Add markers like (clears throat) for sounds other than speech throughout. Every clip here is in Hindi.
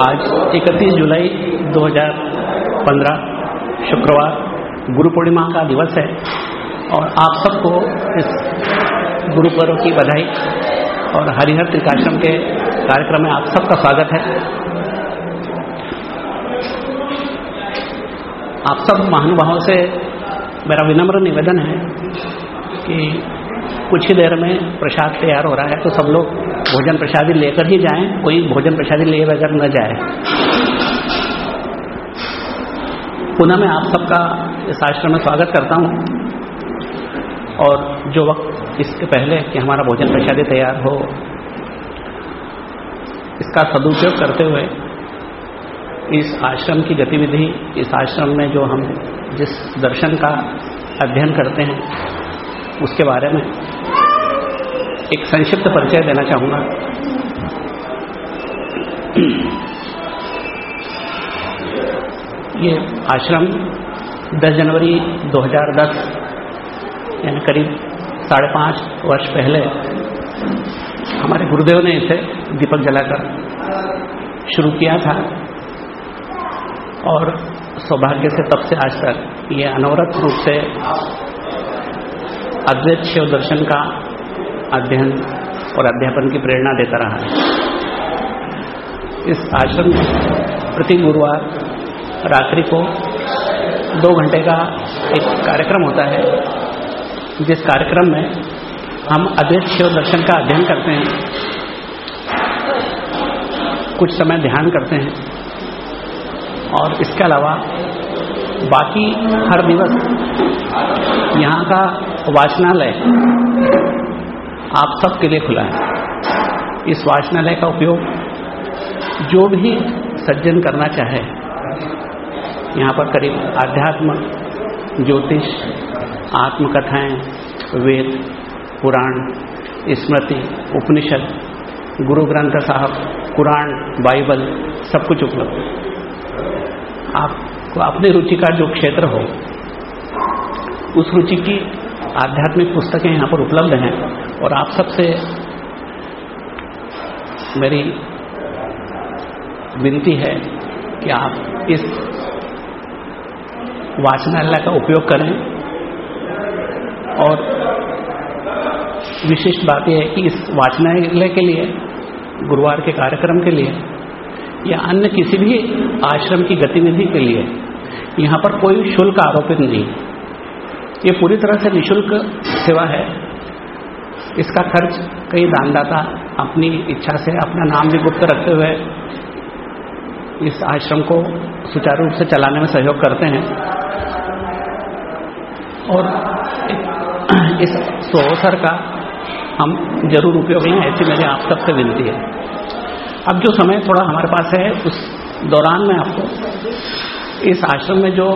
आज 31 जुलाई 2015 शुक्रवार, गुरु पूर्णिमा का दिवस है और आप सबको इस गुरु पर्व की बधाई और हरिहर त्रिकाश्रम के कार्यक्रम में आप सबका स्वागत है। आप सब महानुभावों से मेरा विनम्र निवेदन है कि कुछ ही देर में प्रसाद तैयार हो रहा है तो सब लोग भोजन प्रसादी लेकर ही जाएँ। कोई भोजन प्रसादी लिए बगैर न जाए। पुनः मैं आप सबका इस आश्रम में स्वागत करता हूँ। और जो वक्त इसके पहले कि हमारा भोजन प्रसादी तैयार हो, इसका सदुपयोग करते हुए इस आश्रम की गतिविधि, इस आश्रम में जो हम जिस दर्शन का अध्ययन करते हैं, उसके बारे में एक संक्षिप्त परिचय देना चाहूँगा। ये आश्रम 10 जनवरी 2010 यानी करीब साढ़े पाँच वर्ष पहले हमारे गुरुदेव ने इसे दीपक जलाकर शुरू किया था। और सौभाग्य से तब से आज तक ये अनवरत रूप से अद्वैत शिव दर्शन का अध्ययन और अध्यापन की प्रेरणा देता रहा है। इस आश्रम में प्रति गुरुवार रात्रि को दो घंटे का एक कार्यक्रम होता है, जिस कार्यक्रम में हम अद्वैत शिव दर्शन का अध्ययन करते हैं। कुछ समय ध्यान करते हैं और इसके अलावा बाकी हर दिवस यहाँ का वाचनालय आप सबके लिए खुला है। इस वाचनालय का उपयोग जो भी सज्जन करना चाहे, यहाँ पर करीब आध्यात्म, ज्योतिष, आत्मकथाएँ, वेद, पुराण, स्मृति, उपनिषद, गुरु ग्रंथ साहब, कुरान, बाइबल, सब कुछ उपलब्ध आपको अपनी रुचि का जो क्षेत्र हो, उस रुचि की आध्यात्मिक पुस्तकें यहाँ पर उपलब्ध हैं। और आप सबसे मेरी विनती है कि आप इस वाचनालय का उपयोग करें। और विशिष्ट बात यह है कि इस वाचनालय के लिए, गुरुवार के कार्यक्रम के लिए, या अन्य किसी भी आश्रम की गतिविधि के लिए, यहाँ पर कोई शुल्क आरोपित नहीं। ये पूरी तरह से निशुल्क सेवा है। इसका खर्च कई दानदाता अपनी इच्छा से अपना नाम भी गुप्त रखते हुए इस आश्रम को सुचारू रूप से चलाने में सहयोग करते हैं। और इस अवसर का हम ज़रूर उपयोग लें, ऐसी मेरी आप सबसे विनती है। अब जो समय थोड़ा हमारे पास है, उस दौरान मैं आपको इस आश्रम में जो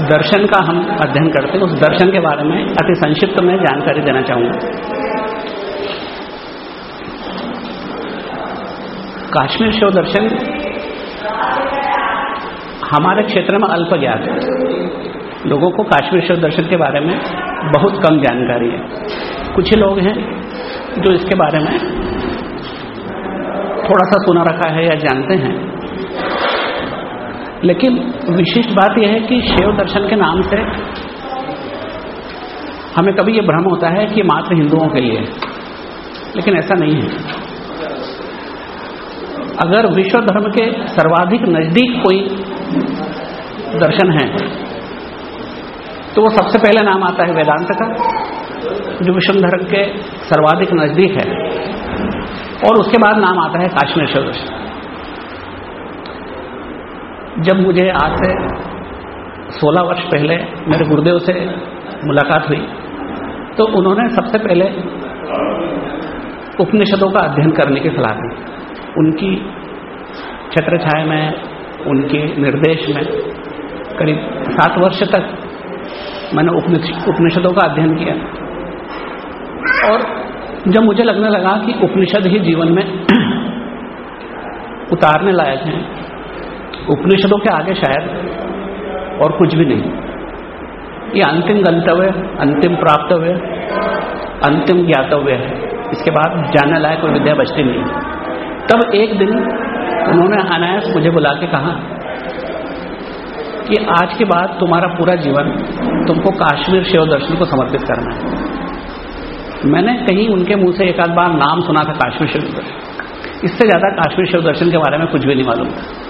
दर्शन का हम अध्ययन करते हैं, उस दर्शन के बारे में अति संक्षिप्त में जानकारी देना चाहूँगा। काश्मीर शिव दर्शन हमारे क्षेत्र में अल्प ज्ञात है। लोगों को काश्मीर शिव दर्शन के बारे में बहुत कम जानकारी है। कुछ लोग हैं जो इसके बारे में थोड़ा सा सुना रखा है या जानते हैं। लेकिन विशिष्ट बात यह है कि शिव दर्शन के नाम से हमें कभी ये भ्रम होता है कि मात्र हिंदुओं के लिए लेकिन ऐसा नहीं है। अगर विश्व धर्म के सर्वाधिक नज़दीक कोई दर्शन है तो वो सबसे पहले नाम आता है वेदांत का, जो विश्व धर्म के सर्वाधिक नज़दीक है। और उसके बाद नाम आता है काश्मीर शिव दर्शन जब मुझे आज से 16 वर्ष पहले मेरे गुरुदेव से मुलाकात हुई तो उन्होंने सबसे पहले उपनिषदों का अध्ययन करने की सलाह दी। उनकी छत्र छाया में, उनके निर्देश में करीब सात वर्ष तक मैंने उपनिषदों का अध्ययन किया। और जब मुझे लगने लगा कि उपनिषद ही जीवन में (clears throat) उतारने लायक हैं उपनिषदों के आगे शायद और कुछ भी नहीं। ये अंतिम गंतव्य अंतिम प्राप्तव्य अंतिम ज्ञातव्य है। इसके बाद जानने लायक कोई विद्या बचती नहीं। तब एक दिन उन्होंने अनायास मुझे बुला के कहा कि आज के बाद तुम्हारा पूरा जीवन तुमको काश्मीर शिव दर्शन को समर्पित करना है। मैंने कहीं उनके मुँह से एक आध बार नाम सुना था काश्मीर शिव दर्शन। इससे ज़्यादा काश्मीर शिव दर्शन के बारे में कुछ भी नहीं मालूम था।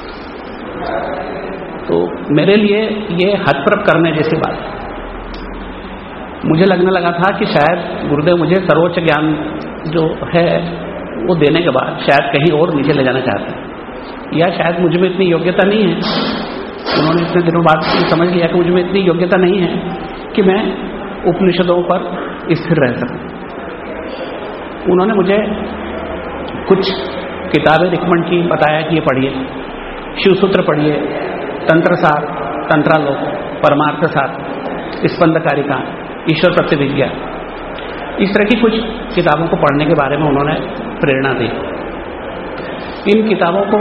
तो मेरे लिए ये हथप्रप करने जैसी बात है। मुझे लगने लगा था कि शायद गुरुदेव मुझे सर्वोच्च ज्ञान जो है, वो देने के बाद शायद कहीं और नीचे ले जाना चाहते हैं। या शायद मुझमें इतनी योग्यता नहीं है। उन्होंने इतने दिनों बाद समझ लिया कि मुझमें इतनी योग्यता नहीं है कि मैं उपनिषदों पर स्थिर रह सकूँ। उन्होंने मुझे कुछ किताबें रिकमेंड की, बताया कि ये पढ़िए। शिवसूत्र पढ़िए, तंत्र सार, तंत्रालोक, परमार्थ सार स्पंदकारिका ईश्वर प्रतिविज्ञा। इस तरह की कुछ किताबों को पढ़ने के बारे में उन्होंने प्रेरणा दी। इन किताबों को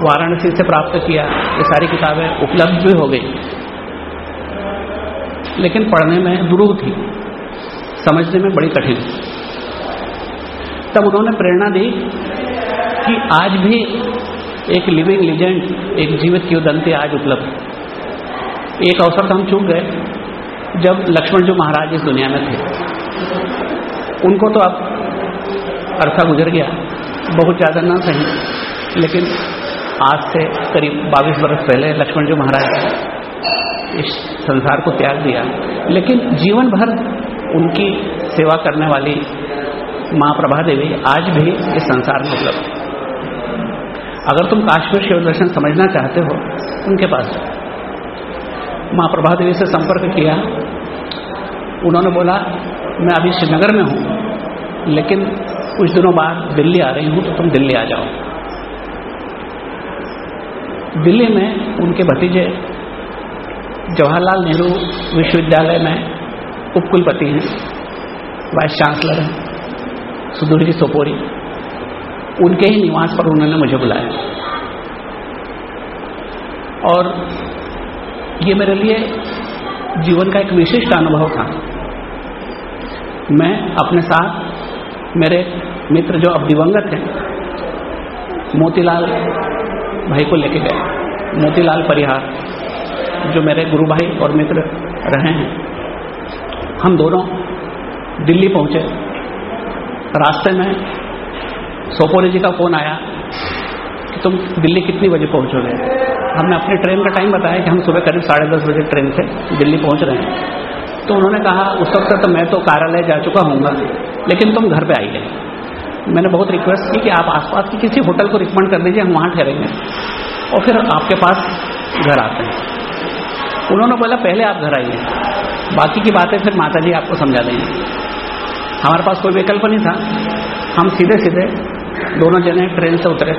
वाराणसी से प्राप्त किया, ये सारी किताबें उपलब्ध भी हो गई। लेकिन पढ़ने में दुरूह थी, समझने में बड़ी कठिन। तब उन्होंने प्रेरणा दी कि आज भी एक लिविंग लीजेंड एक जीवित किवदंती आज उपलब्ध। एक अवसर तो हम चूक गए, जब लक्ष्मण जो महाराज इस दुनिया में थे। उनको तो अब अरसा गुजर गया, बहुत ज़्यादा ना सही, लेकिन आज से करीब 22 वर्ष पहले लक्ष्मण जो महाराज इस संसार को त्याग दिया। लेकिन जीवन भर उनकी सेवा करने वाली माँ प्रभा देवी आज भी इस संसार में उपलब्ध। अगर तुम काश्मीर शिव दर्शन समझना चाहते हो, उनके पास माँ प्रभा देवी से संपर्क किया। उन्होंने बोला, मैं अभी श्रीनगर में हूँ, लेकिन कुछ दिनों बाद दिल्ली आ रही हूँ तो तुम दिल्ली आ जाओ। दिल्ली में उनके भतीजे जवाहरलाल नेहरू विश्वविद्यालय में उपकुलपति हैं, वाइस चांसलर हैं, सुदूर जी सोपोरी। उनके ही निवास पर उन्होंने मुझे बुलाया। और ये मेरे लिए जीवन का एक विशिष्ट अनुभव था। मैं अपने साथ मेरे मित्र जो अब दिवंगत हैं, मोतीलाल भाई को लेके गए। मोतीलाल परिहार, जो मेरे गुरु भाई और मित्र रहे हैं। हम दोनों दिल्ली पहुँचे। रास्ते में सोपोरी जी का फ़ोन आया कि तुम दिल्ली कितनी बजे पहुंचोगे? हमने अपनी ट्रेन का टाइम बताया कि हम सुबह करीब साढ़े दस बजे ट्रेन से दिल्ली पहुँच रहे हैं। तो उन्होंने कहा, उस वक्त तो मैं तो कार्यालय जा चुका हूँ लेकिन तुम घर पे आइए। मैंने बहुत रिक्वेस्ट की कि आप आसपास की किसी होटल को रिकमेंड कर दीजिए, हम वहाँ ठहरेंगे। और फिर आपके पास घर आते हैं। उन्होंने बोला, पहले आप घर आइए, बाकी की बातें फिर माता जी आपको समझा देंगे। हमारे पास कोई विकल्प नहीं था। हम सीधे सीधे दोनों जने ट्रेन से उतरे।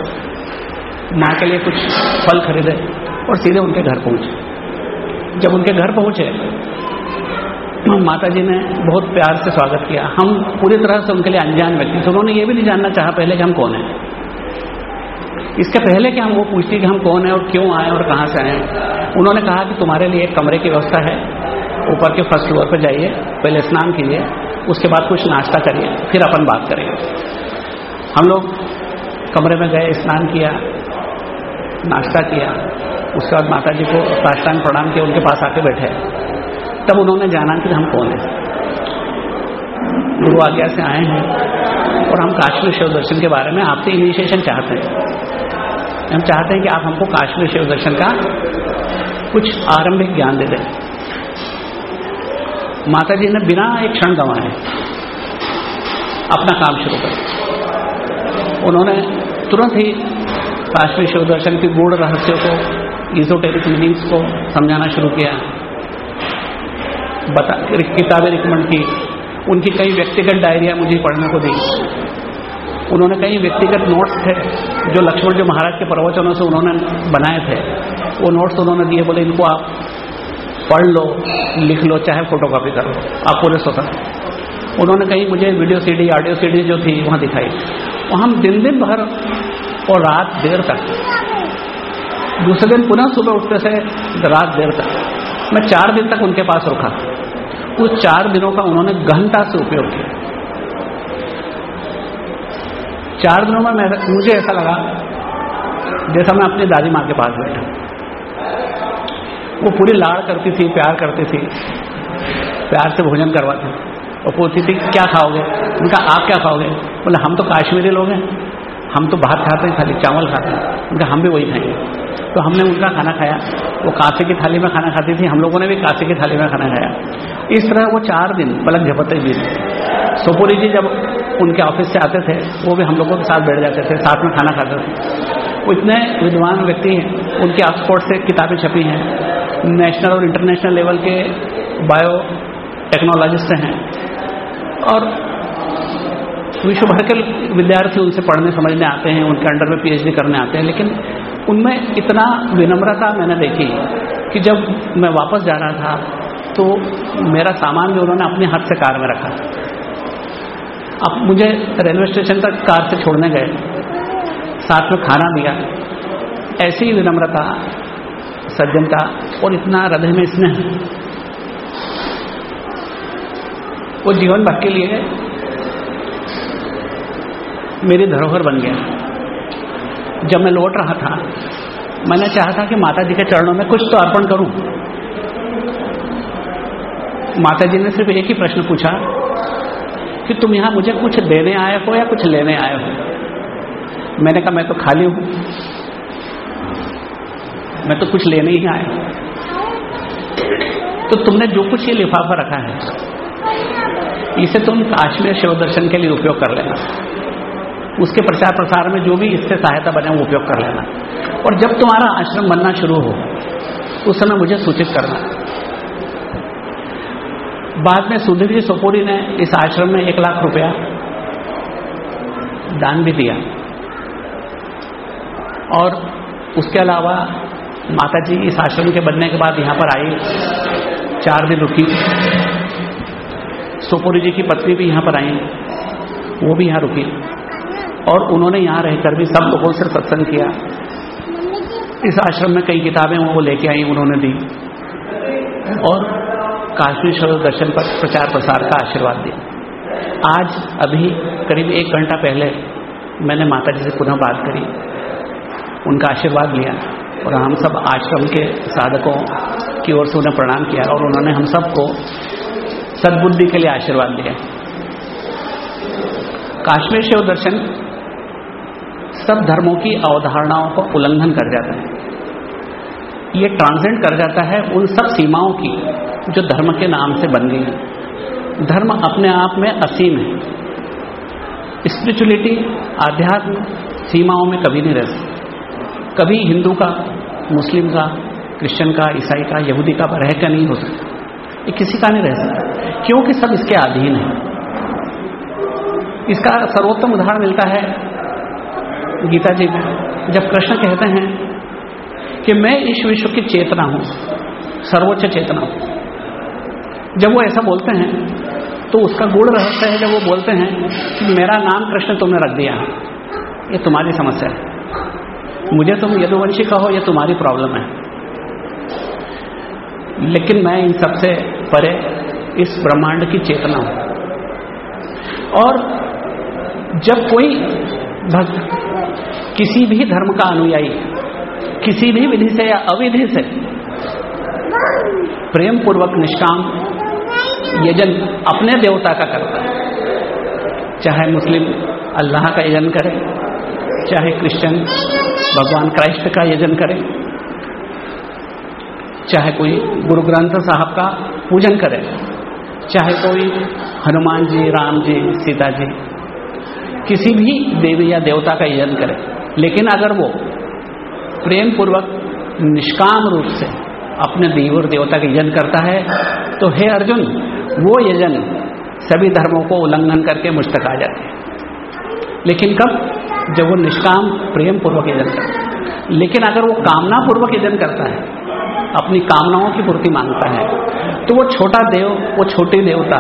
माँ के लिए कुछ फल खरीदे और सीधे उनके घर पहुँचे। जब उनके घर पहुँचे तो माता जी ने बहुत प्यार से स्वागत किया। हम पूरी तरह से उनके लिए अनजान व्यक्ति थे। उन्होंने ये भी नहीं जानना चाहा पहले कि हम कौन हैं। इसके पहले कि हम वो पूछती कि हम कौन है और क्यों आए और कहाँ से आए। उन्होंने कहा कि तुम्हारे लिए एक कमरे की व्यवस्था है। ऊपर के फ़र्स्ट फ्लोर पर जाइए, पहले स्नान कीजिए, उसके बाद कुछ नाश्ता करिए, फिर अपन बात करेंगे। हम लोग कमरे में गए, स्नान किया, नाश्ता किया। उसके बाद माता जी को साष्टांग प्रणाम किया, उनके पास आके बैठे। तब उन्होंने जाना कि हम कौन है। गुरु आज्ञा से आए हैं और हम काश्मीर शिव दर्शन के बारे में आपसे इनिशिएशन चाहते हैं। हम चाहते हैं कि आप हमको काश्मीर शिव दर्शन का कुछ आरंभिक ज्ञान दे दें। माता जी ने बिना एक क्षण गंवाए अपना काम शुरू कर उन्होंने तुरंत ही काश्मीर शिव दर्शन के गूढ़ रहस्यों को इजोटेरिक मीनिंग्स को समझाना शुरू किया। बता, किताबें रिकमेंड की। उनकी कई व्यक्तिगत डायरिया मुझे पढ़ने को दी। उन्होंने कई व्यक्तिगत नोट्स थे, जो लक्ष्मण जी महाराज के प्रवचनों से उन्होंने बनाए थे। वो नोट्स उन्होंने दिए, बोले, इनको आप पढ़ लो, लिख लो, चाहे फोटोकॉपी कर लो। आप पूरे स्वतंत्र उन्होंने कहीं मुझे वीडियो सीडी ऑडियो सीडी जो थी, वहाँ दिखाई। वहाँ हम दिन दिन भर और रात देर तक। दूसरे दिन पुनः सुबह उठते से रात देर तक। मैं चार दिन तक उनके पास रुका। उस चार दिनों का उन्होंने गहनता से उपयोग किया। चार दिनों में मुझे ऐसा लगा, जैसा मैं अपनी दादी माँ के पास बैठा। वो पूरी लाड़ करती थी, प्यार करती थी। प्यार से भोजन करवाती और पूछती थी, क्या खाओगे? उनका, आप क्या खाओगे? बोले, हम तो काश्मीरी लोग हैं। हम तो भात खाते हैं, खाली चावल खाते हैं। उनका, हम भी वही खाएँगे। तो हमने उनका खाना खाया। वो कांसे की थाली में खाना खाती थी। हम लोगों ने भी कांसे की थाली में खाना खाया। इस तरह वो चार दिन पलक झपते भी सोपोरी जी जब उनके ऑफ़िस से आते थे, वो भी हम लोगों के साथ बैठ जाते थे, साथ में खाना खाते थे। वो इतने विद्वान व्यक्ति हैं, उनके ऑक्सफोर्ड से किताबें छपी हैं। नेशनल और इंटरनेशनल लेवल के बायो टेक्नोलॉजिस्ट हैं। और विश्व भर के विद्यार्थी उनसे पढ़ने, समझने आते हैं, उनके अंडर में पीएचडी करने आते हैं, लेकिन उनमें इतना विनम्रता मैंने देखी कि जब मैं वापस जा रहा था तो मेरा सामान भी उन्होंने अपने हाथ से कार में रखा। अब मुझे रेलवे स्टेशन तक कार से छोड़ने गए। साथ में खाना दिया। ऐसी ही विनम्रता, सज्जनता और इतना हृदय में स्नेह। वो जीवन भर के लिए मेरी धरोहर बन गया। जब मैं लौट रहा था, मैंने चाहा था कि माता जी के चरणों में कुछ तो अर्पण करूँ। माता जी ने सिर्फ़ एक ही प्रश्न पूछा कि तुम यहाँ मुझे कुछ देने आए हो या कुछ लेने आए हो? मैंने कहा, मैं तो खाली हूँ। मैं तो कुछ लेने ही आया तो तुमने जो कुछ ये लिफाफा रखा है, इसे तुम काश्मीर शिव दर्शन के लिए उपयोग कर लेना। उसके प्रचार प्रसार में जो भी इससे सहायता बने, वो उपयोग कर लेना। और जब तुम्हारा आश्रम बनना शुरू हो, उस समय मुझे सूचित करना। बाद में सुधीर जी सोपोरी ने इस आश्रम में एक लाख रुपया दान भी दिया। और उसके अलावा माता जी इस आश्रम के बनने के बाद यहाँ पर आई चार दिन रुकी। सोपोरी जी की पत्नी भी यहाँ पर आई, वो भी यहाँ रुकी। और उन्होंने यहाँ रहकर भी सब लोगों से सत्संग किया। इस आश्रम में कई किताबें वो लेके आई उन्होंने दी। और काश्मीर शरद दर्शन पर प्रचार प्रसार का आशीर्वाद दिया। आज अभी करीब एक घंटा पहले मैंने माता जी से पुनः बात करी। उनका आशीर्वाद लिया और हम सब आश्रम के साधकों की ओर से उन्हें प्रणाम किया और उन्होंने हम सबको सद्बुद्धि के लिए आशीर्वाद दिया। काश्मीर शिव दर्शन सब धर्मों की अवधारणाओं का उल्लंघन कर जाता है। ये ट्रांसेंड कर जाता है उन सब सीमाओं की जो धर्म के नाम से बन गई धर्म अपने आप में असीम है। स्पिरिचुअलिटी आध्यात्म सीमाओं में कभी नहीं रह सकती। कभी हिंदू का, मुस्लिम का, क्रिश्चियन का, ईसाई का, यहूदी का रह का नहीं हो सकता। ये किसी का नहीं रह सकता। क्योंकि सब इसके अधीन है। इसका सर्वोत्तम उदाहरण मिलता है गीता जी में जब कृष्ण कहते हैं कि मैं इस विश्व की चेतना हूँ, सर्वोच्च चेतना हूँ। जब वो ऐसा बोलते हैं तो उसका गुण रहस्य है जब वो बोलते हैं कि मेरा नाम कृष्ण तुमने रख दिया ये तुम्हारी समस्या है। मुझे तुम यदुवंशी कहो, ये तुम्हारी प्रॉब्लम है। लेकिन मैं इन सबसे परे इस ब्रह्मांड की चेतना हूँ। और जब कोई भक्त किसी भी धर्म का अनुयायी, किसी भी विधि से या अविधि से प्रेम पूर्वक निष्काम, यजन अपने देवता का करता है। चाहे मुस्लिम अल्लाह का यजन करे, चाहे क्रिश्चियन, भगवान क्राइस्ट का यजन करे, चाहे कोई गुरु ग्रंथ साहब का पूजन करे, चाहे कोई हनुमान जी, राम जी, सीता जी, किसी भी देवी या देवता का यजन करे। लेकिन अगर वो प्रेम पूर्वक निष्काम रूप से अपने देव और देवता का यजन करता है तो हे अर्जुन, वो यजन सभी धर्मों को उल्लंघन करके मुझ तक आ जाते हैं। लेकिन कब? जब वो निष्काम प्रेम पूर्वक यजन करता है। लेकिन अगर वो कामना पूर्वक यजन करता है, अपनी कामनाओं की पूर्ति माँगता है तो वो छोटा देव, वो छोटी देवता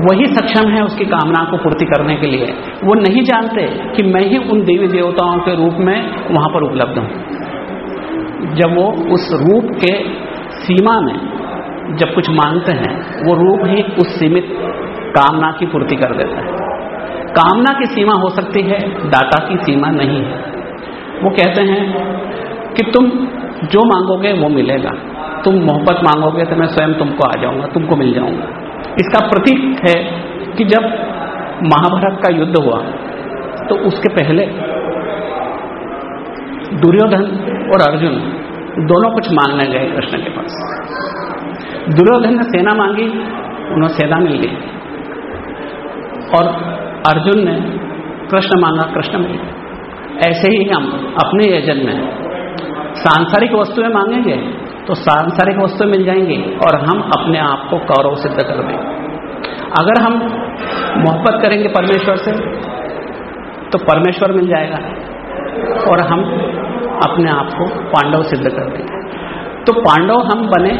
वही सक्षम है उसकी कामना को पूर्ति करने के लिए। वो नहीं जानते कि मैं ही उन देवी देवताओं के रूप में वहाँ पर उपलब्ध हूँ। जब वो उस रूप के सीमा में जब कुछ मांगते हैं, वो रूप ही उस सीमित कामना की पूर्ति कर देता है। कामना की सीमा हो सकती है, दाता की सीमा नहीं है। वो कहते हैं कि तुम जो मांगोगे वो मिलेगा। तुम मोहब्बत मांगोगे तो मैं स्वयं तुमको आ जाऊँगा, तुमको मिल जाऊँगा। इसका प्रतीक है कि जब महाभारत का युद्ध हुआ तो उसके पहले दुर्योधन और अर्जुन दोनों कुछ मांगने गए कृष्ण के पास। दुर्योधन ने सेना मांगी उन्हें सेना मिल गई। और अर्जुन ने कृष्ण मांगा, कृष्ण मिल ऐसे ही हम अपने यजन में सांसारिक वस्तुएँ मांगेंगे? तो सांसारिक वस्तु मिल जाएँगी और हम अपने आप को कौरव सिद्ध कर देंगे। अगर हम मोहब्बत करेंगे परमेश्वर से तो परमेश्वर मिल जाएगा और हम अपने आप को पांडव सिद्ध कर देंगे। तो पांडव हम बने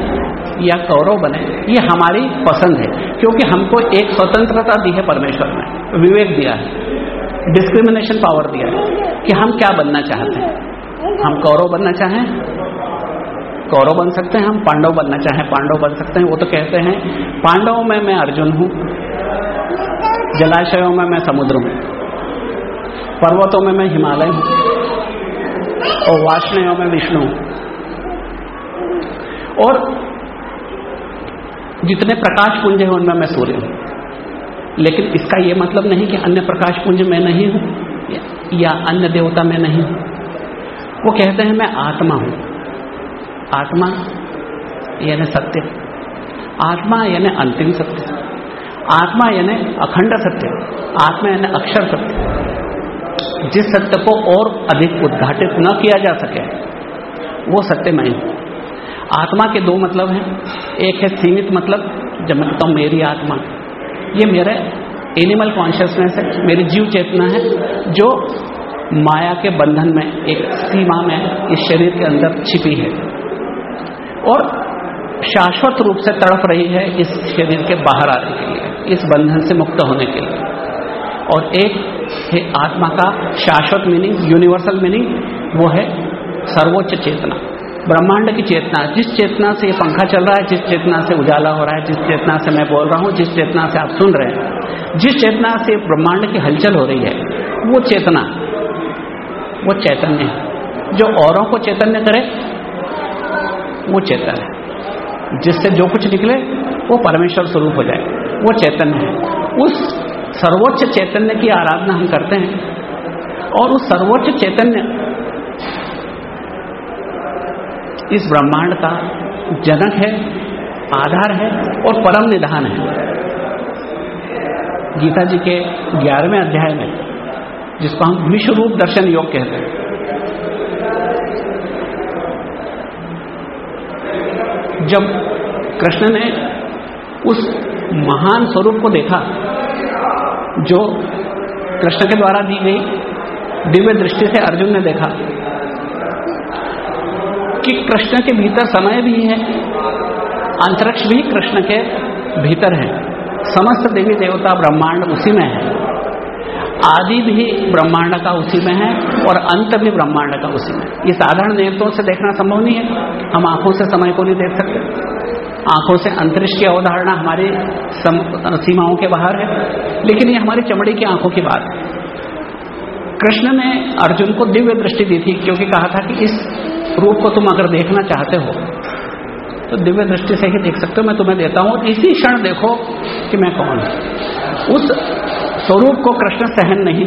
या कौरव बने, ये हमारी पसंद है, क्योंकि हमको एक स्वतंत्रता दी है परमेश्वर ने, विवेक दिया है डिस्क्रिमिनेशन पावर दिया है कि हम क्या बनना चाहते हैं? हम कौरव बनना चाहें कौरव बन सकते हैं, हम पांडव बनना चाहें, पांडव बन सकते हैं, वो तो कहते हैं, पांडव में मैं अर्जुन हूँ, जलाशयों में मैं समुद्र हूँ, पर्वतों में मैं हिमालय हूँ, और वाष्णयों में विष्णु और जितने प्रकाश पुंज हैं, उनमें मैं सूर्य हूँ। लेकिन इसका यह मतलब नहीं कि अन्य प्रकाश पुंज में नहीं हूँ, या अन्य देवता में नहीं हूँ। वो कहते हैं, मैं आत्मा हूँ। आत्मा यानी सत्य, आत्मा यानी अंतिम सत्य, आत्मा यानी अखंड सत्य, आत्मा यानी अक्षर सत्य। जिस सत्य को और अधिक उद्घाटित न किया जा सके, वो सत्य मैं हूँ। आत्मा के दो मतलब हैं। एक है सीमित मतलब जब मैं कहता मेरी आत्मा। ये मेरे एनिमल कॉन्शियसनेस है, मेरी जीव चेतना है, जो माया के बंधन में, एक सीमा में, इस शरीर के अंदर छिपी है। और शाश्वत रूप से तड़प रही है इस शरीर के बाहर आने के लिए, इस बंधन से मुक्त होने के लिए। और एक है आत्मा का शाश्वत मीनिंग यूनिवर्सल मीनिंग वो है सर्वोच्च चेतना, ब्रह्मांड की चेतना। जिस चेतना से ये पंखा चल रहा है, जिस चेतना से उजाला हो रहा है, जिस चेतना से मैं बोल रहा हूँ, जिस चेतना से आप सुन रहे हैं, जिस चेतना से ब्रह्मांड की हलचल हो रही है, वो चेतना, वो चैतन्य है। जो औरों को चैतन्य करे वो चेतन है। जिससे जो कुछ निकले, वो परमेश्वर स्वरूप हो जाए। वो चैतन्य है। उस सर्वोच्च चैतन्य की आराधना हम करते हैं। और उस सर्वोच्च चैतन्य इस ब्रह्मांड का जनक है, आधार है और परम निधान है। गीता जी के ग्यारहवें अध्याय में, जिसको हम विश्व रूप दर्शन योग कहते हैं। जब कृष्ण ने उस महान स्वरूप को देखा, जो कृष्ण के द्वारा दी गई दिव्य दृष्टि से अर्जुन ने देखा, कि कृष्ण के भीतर समय भी है, अंतरिक्ष भी कृष्ण के भीतर है। समस्त देवी देवता ब्रह्मांड उसी में है। आदि भी ब्रह्मांड का उसी में है और अंत भी ब्रह्मांड का उसी में ये साधारण नेत्रों से देखना संभव नहीं है। हम आँखों से समय को नहीं देख सकते। आँखों से अंतरिक्ष की अवधारणा हमारी सीमाओं के बाहर है। लेकिन ये हमारी चमड़ी की आँखों की बात है। कृष्ण ने अर्जुन को दिव्य दृष्टि दी थी, क्योंकि कहा था कि इस रूप को तुम अगर देखना चाहते हो तो दिव्य दृष्टि से ही देख सकते हो। मैं तुम्हें देता हूँ। इसी क्षण देखो कि मैं कौन हूँ। उस स्वरूप को कृष्ण सहन नहीं,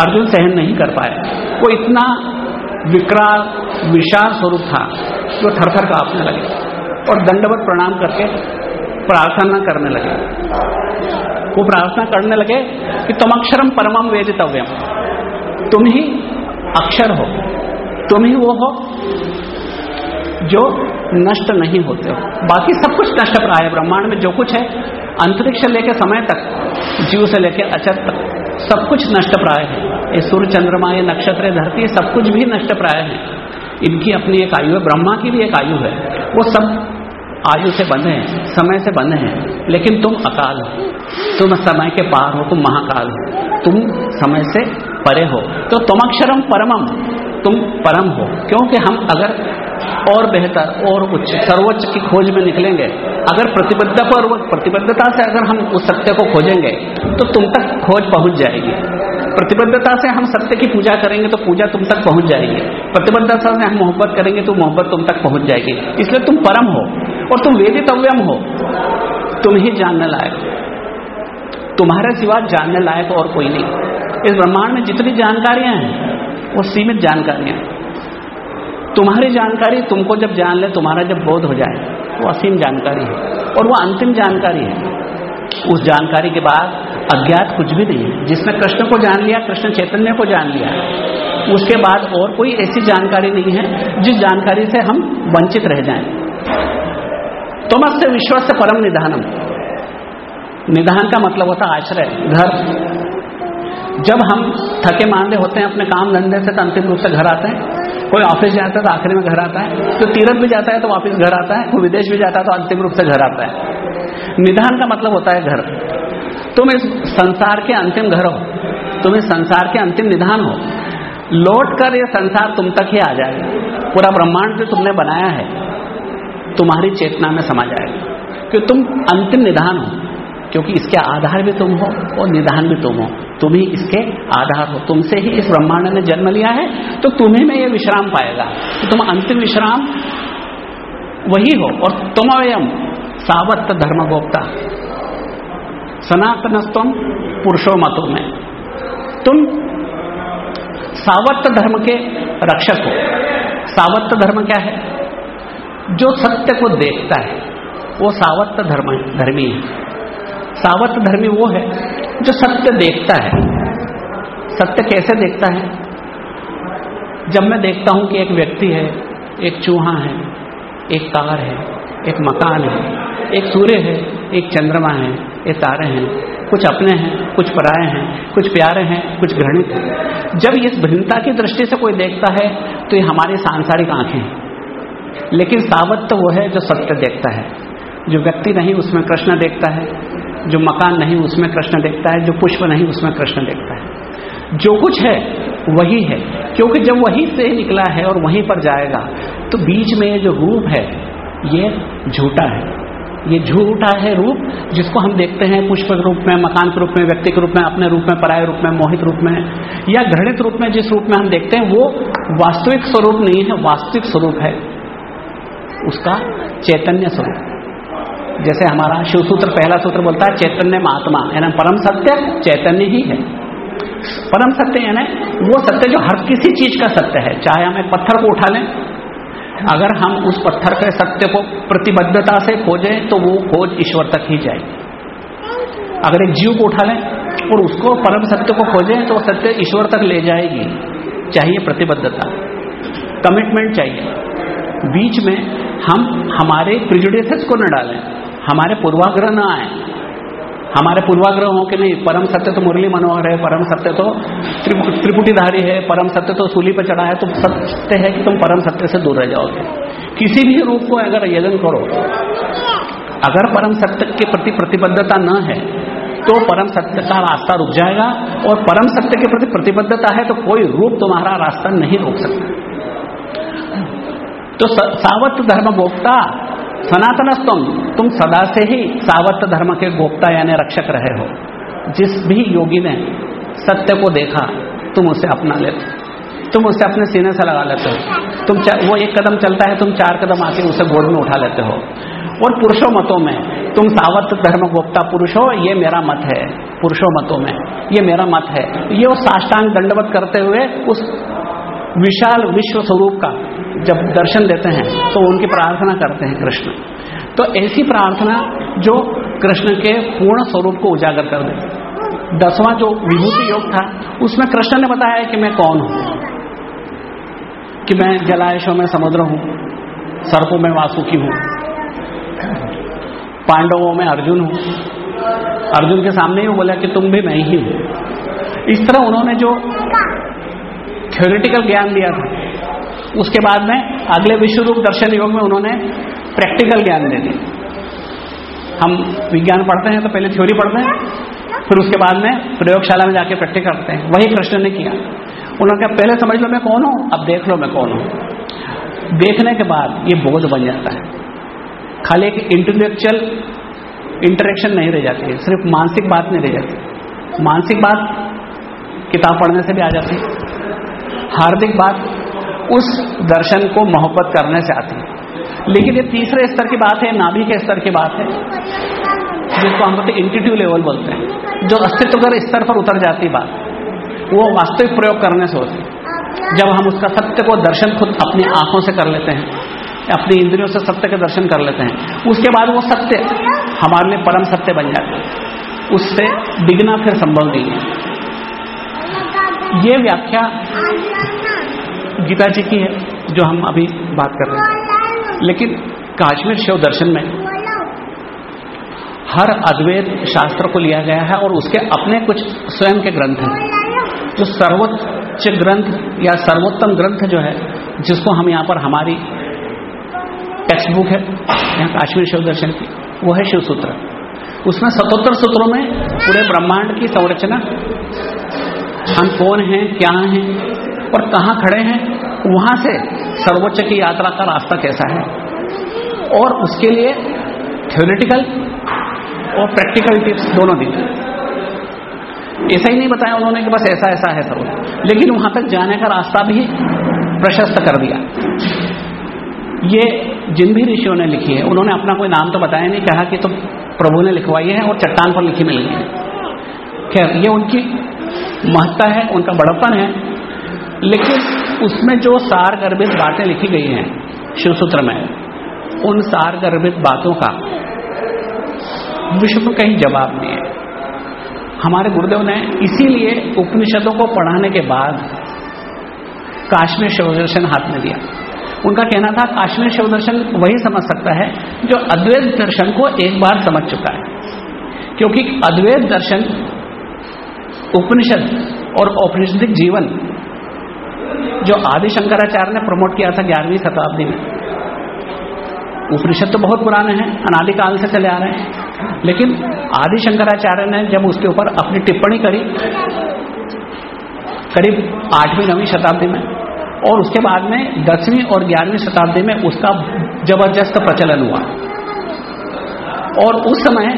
अर्जुन सहन नहीं कर पाए वो इतना विकराल, विशाल स्वरूप था, जो थर थर कांपने लगे और दंडवत प्रणाम करके प्रार्थना करने लगे। वो प्रार्थना करने लगे कि तुम अक्षरम परमम वेदितव्यम। तुम ही अक्षर हो। तुम ही वो हो जो नष्ट नहीं होते हो। बाकी सब कुछ नष्ट प्राय ब्रह्मांड में जो कुछ है, अंतरिक्ष लेके समय तक जीव से लेकर अचत तक सब कुछ नष्ट प्राय है। ये सूर्य, चंद्रमा, ये नक्षत्र, धरती सब कुछ भी नष्ट प्राय है। इनकी अपनी एक आयु है, ब्रह्मा की भी एक आयु है। वो सब आयु से बंधे हैं, समय से बंधे हैं। लेकिन तुम अकाल हो। तुम समय के पार हो, तुम महाकाल हो। तुम समय से परे हो। तो तुम अक्षरम परमम तुम परम हो। क्योंकि हम अगर और बेहतर और उच्च, सर्वोच्च की खोज में निकलेंगे, अगर प्रतिबद्धता पर प्रतिबद्धता से अगर हम उस सत्य को खोजेंगे तो तुम तक खोज पहुँच जाएगी। प्रतिबद्धता से हम सत्य की पूजा करेंगे तो पूजा तुम तक पहुँच जाएगी। प्रतिबद्धता से हम मोहब्बत करेंगे तो मोहब्बत तुम तक पहुँच जाएगी। इसलिए तुम परम हो, और तुम वेदितव्यम हो। तुम ही जानने लायक तुम्हारे सिवा जानने लायक और कोई नहीं। इस ब्रह्मांड में जितनी जानकारियाँ हैं वो सीमित जानकारियाँ तुम्हारी जानकारी तुमको जब जान ले, तुम्हारा जब बोध हो जाए, वो असीम जानकारी है और वो अंतिम जानकारी है। उस जानकारी के बाद अज्ञात कुछ भी नहीं है। जिसने कृष्ण को जान लिया, कृष्ण चैतन्य को जान लिया, उसके बाद और कोई ऐसी जानकारी नहीं है, जिस जानकारी से हम वंचित रह जाएँ। तुमस्य विश्व से परम निधानम। निधान का मतलब होता आश्रय, घर। जब हम थके मांदे होते हैं, अपने काम धंधे से तो अंतिम रूप से घर आते हैं, कोई ऑफ़िस जाता है तो आखिरी में घर आता है तो तीरथ भी जाता है तो वापिस घर आता है, कोई विदेश भी जाता है तो अंतिम रूप से घर आता है। निधान का मतलब होता है घर। तुम इस संसार के अंतिम घर हो, तुम इस संसार के अंतिम निधान हो। लौट कर ये संसार तुम तक ही आ जाएगा। पूरा ब्रह्मांड जो तुमने बनाया है, तुम्हारी चेतना में समा जाएगा। कि तुम अंतिम निधान हो। क्योंकि इसके आधार भी तुम हो और निधान भी तुम हो। तुम ही इसके आधार हो। तुमसे ही इस ब्रह्मांड ने जन्म लिया है तो तुम्हें में यह विश्राम पाएगा। तो तुम अंतिम विश्राम वही हो और तुम अवयम सावत्त धर्मगोप्ता। सनातनस्तम पुरुषो मतों में। तुम सावत्त धर्म के रक्षक हो। सावत्त धर्म क्या है? जो सत्य को देखता है, वो सावत्त धर्म, धर्मी है। सावत धर्मी वो है जो सत्य देखता है। सत्य कैसे देखता है? जब मैं देखता हूँ कि एक व्यक्ति है, एक चूहा है, एक कार है, एक मकान है, एक सूर्य है, एक चंद्रमा है, एक तारे हैं, कुछ अपने हैं, कुछ पराए हैं, कुछ प्यारे हैं, कुछ घृणित हैं। जब इस भिन्नता की दृष्टि से कोई देखता है तो ये हमारी सांसारिक आँखें हैं। लेकिन सावत तो वो है जो सत्य देखता है। जो व्यक्ति नहीं, उसमें कृष्ण देखता है जो मकान नहीं उसमें कृष्ण देखता है, जो पुष्प नहीं उसमें कृष्ण देखता है। जो कुछ है, वही है। क्योंकि जब वही से निकला है और वहीं पर जाएगा तो बीच में जो रूप है, ये झूठा है। ये झूठा है रूप जिसको हम देखते हैं पुष्प के रूप में, मकान के रूप में, व्यक्ति के रूप में, अपने रूप में, पराय रूप में, मोहित रूप में, या घृणित रूप में जिस रूप में हम देखते हैं, वो वास्तविक स्वरूप नहीं है, वास्तविक स्वरूप है। उसका चैतन्य स्वरूप। जैसे हमारा शिव सूत्र पहला सूत्र बोलता है, चैतन्य महात्मा। यानी परम सत्य चैतन्य ही है। परम सत्य यानी वो सत्य जो हर किसी चीज़ का सत्य है। चाहे हम एक पत्थर को उठा लें, अगर हम उस पत्थर के सत्य को प्रतिबद्धता से खोजें तो वो खोज ईश्वर तक ही जाएगी अगर एक जीव को उठा लें और उसको परम सत्य को खोजें तो सत्य ईश्वर तक ले जाएगी। चाहिए प्रतिबद्धता। कमिटमेंट चाहिए। बीच में हम हमारे प्रिजुडिसेस को न डालें। हमारे पूर्वाग्रह ना आए। हमारे पूर्वाग्रह हो कि नहीं, परम सत्य तो मुरली मनोहर है, परम सत्य तो त्रिपुटीधारी है, परम सत्य तो सूली पर चढ़ा है तो सत्य है कि तुम परम सत्य से दूर रह जाओगे। किसी भी रूप को अगर यजन करो, अगर परम सत्य के प्रति प्रतिबद्धता न है तो परम सत्य का रास्ता रुक जाएगा, और परम सत्य के प्रति प्रतिबद्धता है तो कोई रूप तुम्हारा रास्ता नहीं रोक सकता। तो सावत धर्म गोप्ता सनातनस्तम तुम सदा से ही सावत धर्म के गोप्ता यानी रक्षक रहे हो। जिस भी योगी ने सत्य को देखा, तुम उसे अपना लेते तुम उसे अपने सीने से लगा लेते हो। तुम वो एक कदम चलता है, तुम चार कदम आके उसे गोद में उठा लेते हो। और पुरुषों मतों में, तुम सावत धर्म गोप्ता पुरुष हो, ये मेरा मत है। पुरुषों मतों में, ये मेरा मत है। ये उस साष्टांग दंडवत करते हुए, उस विशाल विश्व स्वरूप का जब दर्शन देते हैं तो उनकी प्रार्थना करते हैं कृष्ण। तो ऐसी प्रार्थना जो कृष्ण के पूर्ण स्वरूप को उजागर कर दे। दसवां जो विभूति योग था, उसमें कृष्ण ने बताया कि मैं कौन हूँ? कि मैं जलायशों में समुद्र हूँ, सर्पों में वासुकी हूँ, पांडवों में अर्जुन हूँ। अर्जुन के सामने ही बोला कि तुम भी मैं ही हूँ। इस तरह उन्होंने जो थ्योरिटिकल ज्ञान दिया था उसके बाद में अगले विश्व रूप दर्शन योग में उन्होंने प्रैक्टिकल ज्ञान दे दिया। हम विज्ञान पढ़ते हैं तो पहले थ्योरी पढ़ते हैं, फिर उसके बाद में प्रयोगशाला में जाके प्रैक्टिस करते हैं। वही कृष्ण ने किया। उन्होंने कहा, पहले समझ लो मैं कौन हूँ, अब देख लो मैं कौन हूँ। देखने के बाद ये बोध बन जाता है। खाली एक इंटेलेक्चुअल इंटरेक्शन नहीं रह जाती है, सिर्फ़ मानसिक बात नहीं रह जाती। मानसिक बात किताब पढ़ने से भी आ जाती है। हार्दिक बात उस दर्शन को मोहब्बत करने से आती है। लेकिन ये तीसरे स्तर की बात है, नाभि के स्तर की बात है, जिसको हम बोलते इंटीट्यू लेवल बोलते हैं। जो अस्तित्व स्तर पर उतर जाती बात, वो वास्तविक प्रयोग करने से होती जब हम उसका सत्य को दर्शन खुद अपनी आँखों से कर लेते हैं, अपनी इंद्रियों से सत्य के दर्शन कर लेते हैं, उसके बाद वो सत्य, हमारे लिए परम सत्य बन जाता है। उससे डिगना फिर संभव नहीं है। ये व्याख्या गीता जी की है, जो हम अभी बात कर रहे हैं। लेकिन काश्मीर शिव दर्शन में हर अद्वैत शास्त्र को लिया गया है और उसके अपने कुछ स्वयं के ग्रंथ हैं। जो सर्वोच्च ग्रंथ या सर्वोत्तम ग्रंथ जो है, जिसको हम यहाँ पर हमारी टेक्स्ट बुक है, यहाँ काश्मीर शिव दर्शन की, वो है शिव सूत्र। उसमें सतोत्तर सूत्रों में पूरे ब्रह्मांड की संरचना, हम कौन हैं, क्या हैं और कहाँ खड़े हैं? वहाँ से सर्वोच्च की यात्रा का रास्ता कैसा है? और उसके लिए थ्योरिटिकल और प्रैक्टिकल टिप्स दोनों दी ऐसा ही नहीं बताया उन्होंने कि बस ऐसा ऐसा है सब लेकिन वहाँ तक जाने का रास्ता भी प्रशस्त कर दिया। ये जिन भी ऋषियों ने लिखी है, उन्होंने अपना कोई नाम तो बताया नहीं, कहा कि तो प्रभु ने लिखवाई है और चट्टान पर लिखी मिल है। खैर, ये उनकी महत्ता है, उनका बड़प्पन है। लेकिन उसमें जो सार गर्भित बातें लिखी गई हैं, शिवसूत्र में, उन सार गर्भित बातों का विश्व कहीं जवाब नहीं है। हमारे गुरुदेव ने इसीलिए उपनिषदों को पढ़ाने के बाद काश्मीर शिव दर्शन हाथ में दिया। उनका कहना था, काश्मीर शिव दर्शन वही समझ सकता है जो अद्वैत दर्शन को एक बार समझ चुका है। क्योंकि अद्वैत दर्शन, उपनिषद और औपनिषदिक जीवन जो आदि शंकराचार्य ने प्रमोट किया था ग्यारहवीं शताब्दी में, उपनिषद तो बहुत पुराने हैं, अनादिकाल से चले आ रहे हैं। लेकिन आदि शंकराचार्य ने जब उसके ऊपर अपनी टिप्पणी करी, करीब आठवीं, नवीं शताब्दी में, और उसके बाद में दसवीं और ग्यारहवीं शताब्दी में उसका ज़बरदस्त प्रचलन हुआ। और उस समय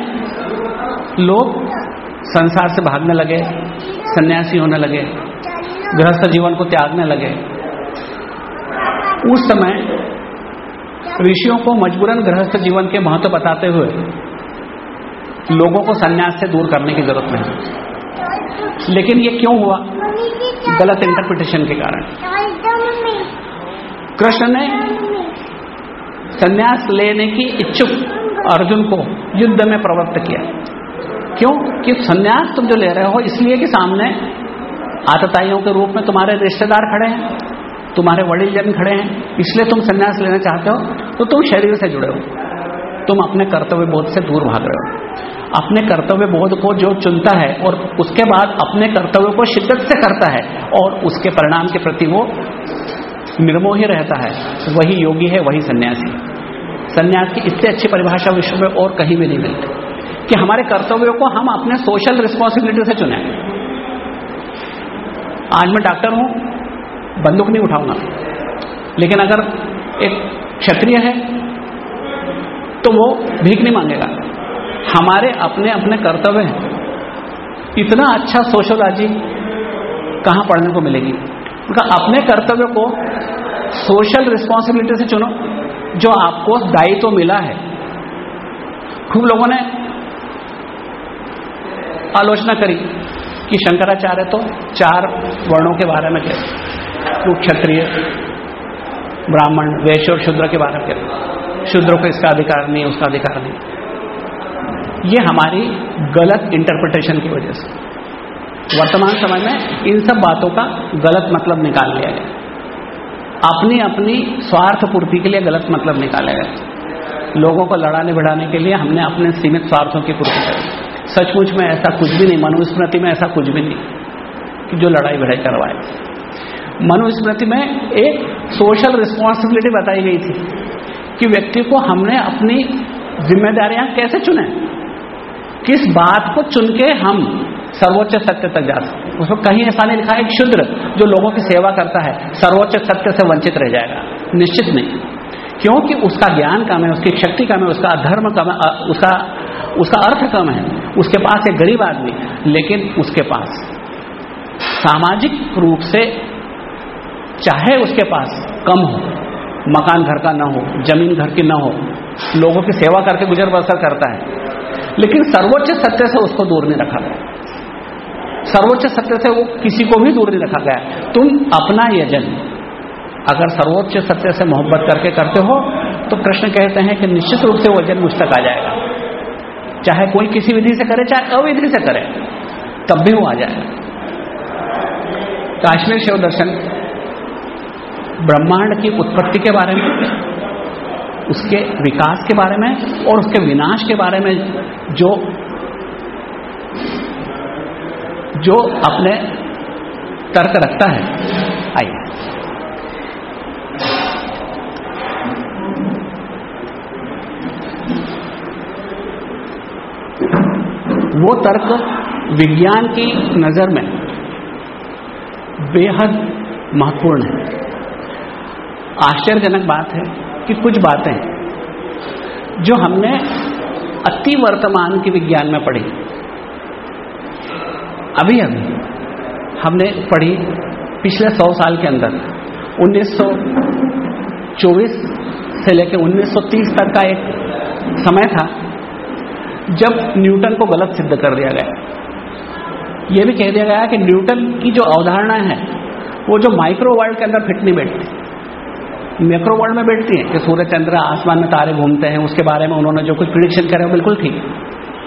लोग संसार से भागने लगे, सन्यासी होने लगे गृहस्थ जीवन को त्यागने लगे। उस समय ऋषियों को मजबूरन गृहस्थ जीवन के महत्व बताते हुए लोगों को सन्यास से दूर करने की ज़रूरत नहीं। लेकिन ये क्यों हुआ? गलत इंटरप्रिटेशन के कारण। कृष्ण ने सन्यास लेने की इच्छुक अर्जुन को युद्ध में प्रवृत्त किया। क्यों? कि सन्यास तुम जो ले रहे हो, इसलिए कि सामने आतताइयों के रूप में तुम्हारे रिश्तेदार खड़े हैं, तुम्हारे वडील जन खड़े हैं, इसलिए तुम सन्यास लेना चाहते हो तो तुम शरीर से जुड़े हो। तुम अपने कर्तव्य बोध से दूर भाग रहे हो। अपने कर्तव्य बोध को जो चुनता है और उसके बाद अपने कर्तव्य को शिद्दत से करता है, और उसके परिणाम के प्रति वो निर्मोही रहता है, वही योगी है, वही सन्यासी। सन्यास की इससे अच्छी परिभाषा विश्व में और कहीं भी नहीं मिलती। कि हमारे कर्तव्यों को हम अपने सोशल रिस्पॉन्सिबिलिटी से चुने। आज मैं डॉक्टर हूँ, बंदूक नहीं उठाऊँगा। लेकिन अगर एक क्षत्रिय है तो वो भीख नहीं मांगेगा। हमारे अपने अपने कर्तव्य हैं। इतना अच्छा सोशोलॉजी कहाँ पढ़ने को मिलेगी? उनका अपने कर्तव्य को सोशल रिस्पॉन्सिबिलिटी से चुनो, जो आपको दायित्व तो मिला है। खूब लोगों ने आलोचना करी। कि शंकराचार्य तो चार वर्णों के बारे में कहते वो क्षत्रिय ब्राह्मण, वैश्य और शूद्र के बारे में कहते शूद्रों को इसका अधिकार नहीं, उसका अधिकार नहीं। ये हमारी गलत इंटरप्रिटेशन की वजह से। वर्तमान समय में इन सब बातों का गलत मतलब निकाल लिया गया। अपनी अपनी स्वार्थ पूर्ति के लिए गलत मतलब निकाला गया। लोगों को लड़ाने भिड़ाने के लिए हमने अपने सीमित स्वार्थों की पूर्ति करी। सचमुच में ऐसा कुछ भी नहीं, मनुस्मृति में ऐसा कुछ भी नहीं कि जो लड़ाई भिड़ाई करवाए। मनुस्मृति में एक सोशल रिस्पॉन्सिबिलिटी बताई गई थी कि व्यक्ति को हमने अपनी जिम्मेदारियाँ कैसे चुने, किस बात को चुन के हम सर्वोच्च सत्य तक जा सकते उसमें कहीं ऐसा नहीं लिखा है क्षुद्र जो लोगों की सेवा करता है, सर्वोच्च सत्य से वंचित रह जाएगा। निश्चित नहीं। क्योंकि उसका ज्ञान कम है, उसकी शक्ति कम है, उसका धर्म कम है उसका उसका अर्थ कम है। उसके पास एक गरीब आदमी लेकिन उसके पास सामाजिक रूप से चाहे उसके पास कम हो, मकान घर का ना हो, ज़मीन घर की ना हो, लोगों की सेवा करके गुजर बसर करता है, लेकिन सर्वोच्च सत्य से उसको दूर नहीं रखा गया। सर्वोच्च सत्य से वो किसी को भी दूर नहीं रखा गया। तुम अपना यजन अगर सर्वोच्च सत्य से मोहब्बत करके करते हो तो कृष्ण कहते हैं कि निश्चित रूप से वो यजन मुझ तक आ जाएगा। चाहे कोई किसी विधि से करे, चाहे अविधि से करे, तब भी वो आ जाएगा काश्मीर शिव दर्शन ब्रह्मांड की उत्पत्ति के बारे में, उसके विकास के बारे में, और उसके विनाश के बारे में जो जो अपने तर्क रखता है। आइए। वो तर्क विज्ञान की नज़र में बेहद महत्वपूर्ण है। आश्चर्यजनक बात है कि कुछ बातें जो हमने अति वर्तमान के विज्ञान में पढ़ी, अभी अभी हमने पढ़ी पिछले सौ साल के अंदर 1924 से लेकर 1930 तक का एक समय था जब न्यूटन को गलत सिद्ध कर दिया गया। यह भी कह दिया गया कि न्यूटन की जो अवधारणा है, वो जो माइक्रो वर्ल्ड के अंदर फिट नहीं बैठती। मैक्रो वर्ल्ड में बैठती है कि सूर्य, चंद्र, आसमान में तारे घूमते हैं, उसके बारे में उन्होंने जो कुछ प्रिडिक्शन करे वो बिल्कुल ठीक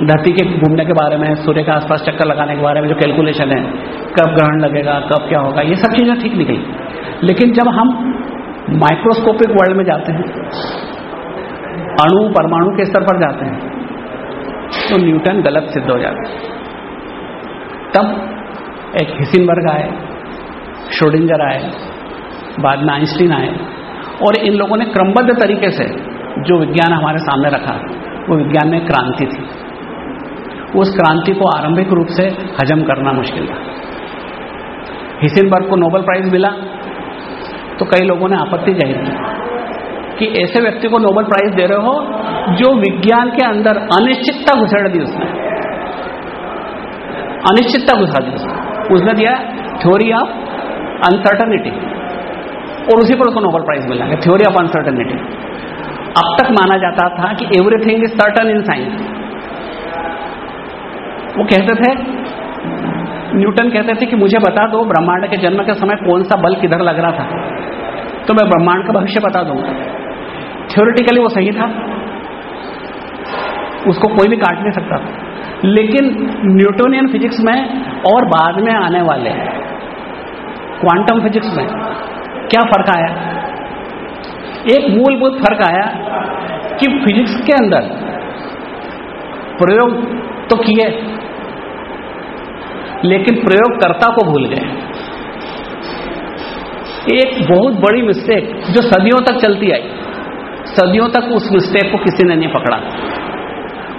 धरती के घूमने के बारे में, सूर्य के आसपास चक्कर लगाने के बारे में जो कैलकुलेशन है, कब ग्रहण लगेगा, कब क्या होगा, ये सब चीज़ें ठीक निकली। लेकिन जब हम माइक्रोस्कोपिक वर्ल्ड में जाते हैं, अणु, परमाणु के स्तर पर जाते हैं तो न्यूटन गलत सिद्ध हो जाता। तब एक हिसिनबर्ग आए शोडिंजर आए, बाद में आइंस्टीन आए, और इन लोगों ने क्रमबद्ध तरीके से जो विज्ञान हमारे सामने रखा, वो विज्ञान में क्रांति थी। उस क्रांति को आरंभिक रूप से हजम करना मुश्किल था। हिसिनबर्ग को नोबेल प्राइज मिला तो कई लोगों ने आपत्ति ज़ाहिर की कि ऐसे व्यक्ति को नोबेल प्राइज दे रहे हो जो विज्ञान के अंदर अनिश्चितता घुसेड़ दी उसने। अनिश्चितता घुसा दी उसने। उसने दिया थ्योरी ऑफ़ अनसर्टनिटी और उसी पर उसको नोबल प्राइज मिला है थ्योरी ऑफ़ अनसर्टनिटी अब तक माना जाता था कि everything is certain in science वो कहते थे, न्यूटन कहते थे कि मुझे बता दो ब्रह्मांड के जन्म के समय कौन सा बल किधर लग रहा था। तो मैं ब्रह्मांड का भविष्य बता दूँगा। थ्योरिटिकली वो सही था। उसको कोई भी काट नहीं सकता। लेकिन न्यूटोनियन फिजिक्स में और बाद में आने वाले क्वांटम फिजिक्स में क्या फ़र्क आया? एक मूलभूत फ़र्क आया कि फिजिक्स के अंदर प्रयोग तो किए, लेकिन प्रयोगकर्ता को भूल गए। एक बहुत बड़ी मिस्टेक जो सदियों तक चलती आई। सदियों तक उस मिस्टेक को किसी ने नहीं पकड़ा।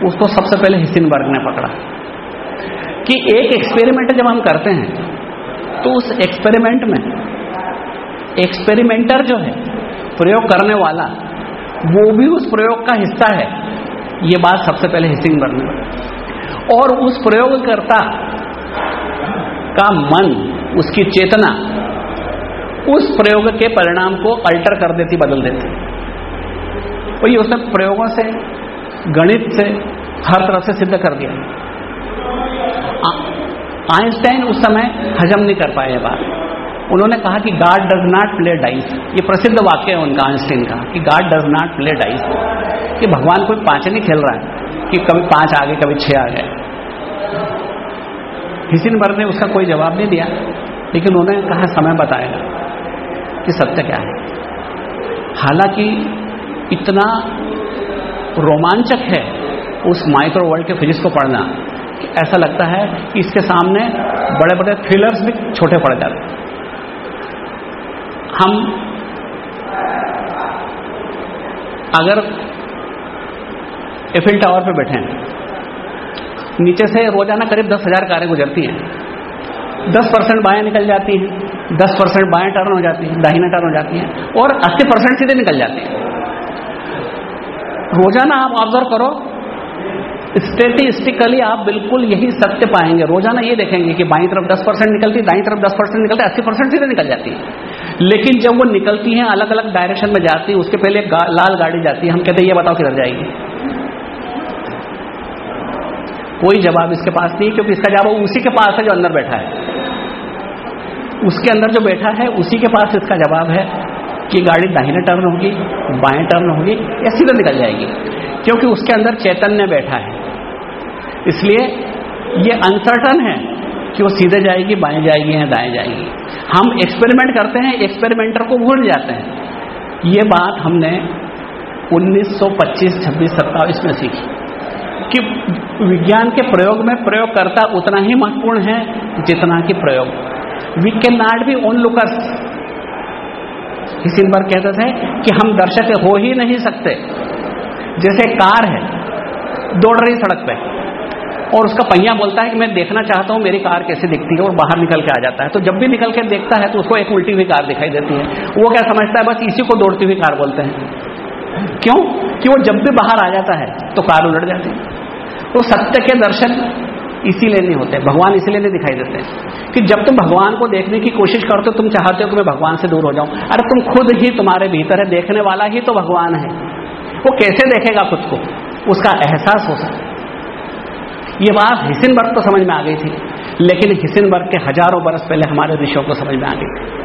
उसको सबसे पहले हिसिनबर्ग ने पकड़ा। कि एक एक्सपेरिमेंट जब हम करते हैं तो उस एक्सपेरिमेंट में एक्सपेरिमेंटर जो है, प्रयोग करने वाला, वो भी उस प्रयोग का हिस्सा है। ये बात सबसे पहले हिसिंगबर्ग ने और उस प्रयोगकर्ता का मन, उसकी चेतना, उस प्रयोग के परिणाम को अल्टर कर देती, बदल देती। और ये उसने प्रयोगों से गणित से हर तरह से सिद्ध कर दिया। आइंस्टाइन उस समय हजम नहीं कर पाए बात। उन्होंने कहा कि गाड डज नॉट प्ले डाइस ये प्रसिद्ध वाक्य है उनका, आइंस्टाइन का, कि गाड डज नॉट प्ले डाइस कि भगवान कोई पाँच नहीं खेल रहा है, कि कभी पाँच आ गए, कभी छह आ गए। हिसिनबर्ग ने उसका कोई जवाब नहीं दिया, लेकिन उन्होंने कहा, समय बताएगा कि सत्य क्या है? हालाँकि इतना रोमांचक है उस माइक्रो वर्ल्ड के फिजिक्स को पढ़ना। ऐसा लगता है कि इसके सामने बड़े बड़े थ्रिलर्स भी छोटे पड़ जाते हम अगर एफिल टावर पे बैठे हैं, नीचे से रोज़ाना करीब दस हज़ार कारें गुजरती हैं। दस परसेंट बाएँ निकल जाती हैं, दस परसेंट बाएँ टर्न हो जाती हैं, दाहिना टर्न हो जाती हैं, और अस्सी परसेंट सीधे निकल जाती हैं। रोज़ाना आप ऑब्ज़र्व करो स्टेटिस्टिकली आप बिल्कुल यही सत्य पाएँगे। रोज़ाना ये देखेंगे कि बाई तरफ़ 10 परसेंट निकलती दाई तरफ़ 10 परसेंट निकलती अस्सी परसेंट सीधे निकल जाती है। लेकिन जब वो निकलती हैं अलग अलग डायरेक्शन में जाती है उसके पहले गा, लाल गाड़ी जाती है। हम कहते हैं ये बताओ किधर जाएगी? कोई जवाब इसके पास नहीं क्योंकि इसका जवाब उसी के पास है जो अंदर बैठा है। उसके अंदर जो बैठा है उसी के पास इसका जवाब है। कि गाड़ी दाहिने टर्न होगी, बाएँ टर्न होगी, या सीधे निकल जाएगी। क्योंकि उसके अंदर चैतन्य बैठा है। इसलिए ये अनसर्टन है कि वो सीधे जाएगी, बाएँ जाएगी या दाएँ जाएगी। हम एक्सपेरिमेंट करते हैं एक्सपेरिमेंटर को भूल जाते हैं। ये बात हमने 1925 26 सत्ताईस में सीखी। कि विज्ञान के प्रयोग में प्रयोगकर्ता उतना ही महत्वपूर्ण है जितना कि प्रयोग। We can not be onlookers Heisenberg कहते थे कि हम दर्शक हो ही नहीं सकते। जैसे कार है, दौड़ रही सड़क पे, और उसका पहिया बोलता है कि मैं देखना चाहता हूँ मेरी कार कैसे दिखती है, और बाहर निकल के आ जाता है। तो जब भी निकल के देखता है तो उसको एक उल्टी हुई कार दिखाई देती है। वो क्या समझता है, बस इसी को दौड़ती हुई कार बोलते हैं। क्यों? कि वो जब भी बाहर आ जाता है तो कार उलट जाती है। तो सत्य के दर्शन इसीलिए नहीं होते, भगवान इसीलिए नहीं दिखाई देते। कि जब तुम भगवान को देखने की कोशिश करते हो, तुम चाहते हो कि मैं भगवान से दूर हो जाऊँ। अरे तुम खुद ही तुम्हारे भीतर है, देखने वाला ही तो भगवान है। वो कैसे देखेगा खुद को? उसका एहसास हो सकता ये बात हिसिनबर्ग को समझ में आ गई थी। लेकिन हिसिनबर्ग के हज़ारों बरस पहले हमारे ऋषियों को समझ में आ गई। थी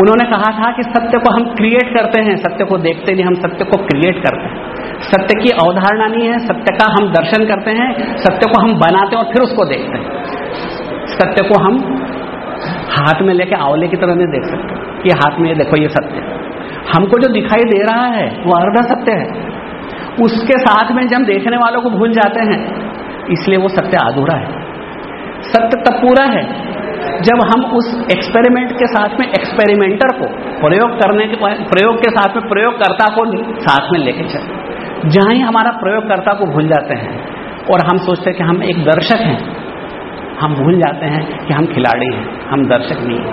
उन्होंने कहा था कि सत्य को हम क्रिएट करते हैं, सत्य को देखते नहीं, हम सत्य को क्रिएट करते हैं। सत्य की अवधारणा नहीं है, सत्य का हम दर्शन करते हैं, सत्य को हम बनाते हैं और फिर उसको देखते हैं। सत्य को हम हाथ में लेके आंवले की तरह नहीं देख सकते। कि हाथ में ये देखो, ये सत्य हमको जो दिखाई दे रहा है, वो अर्धा सत्य है। उसके साथ में जब देखने वालों को भूल जाते हैं, इसलिए वो सत्य अधूरा है। सत्य तब पूरा है जब हम उस एक्सपेरिमेंट के साथ में एक्सपेरिमेंटर को प्रयोग करने के, प्रयोग के साथ में प्रयोगकर्ता को साथ में लेके चले। जहाँ ही हमारा प्रयोगकर्ता को भूल जाते हैं और हम सोचते हैं कि हम एक दर्शक हैं, हम भूल जाते हैं कि हम खिलाड़ी हैं, हम दर्शक नहीं हैं।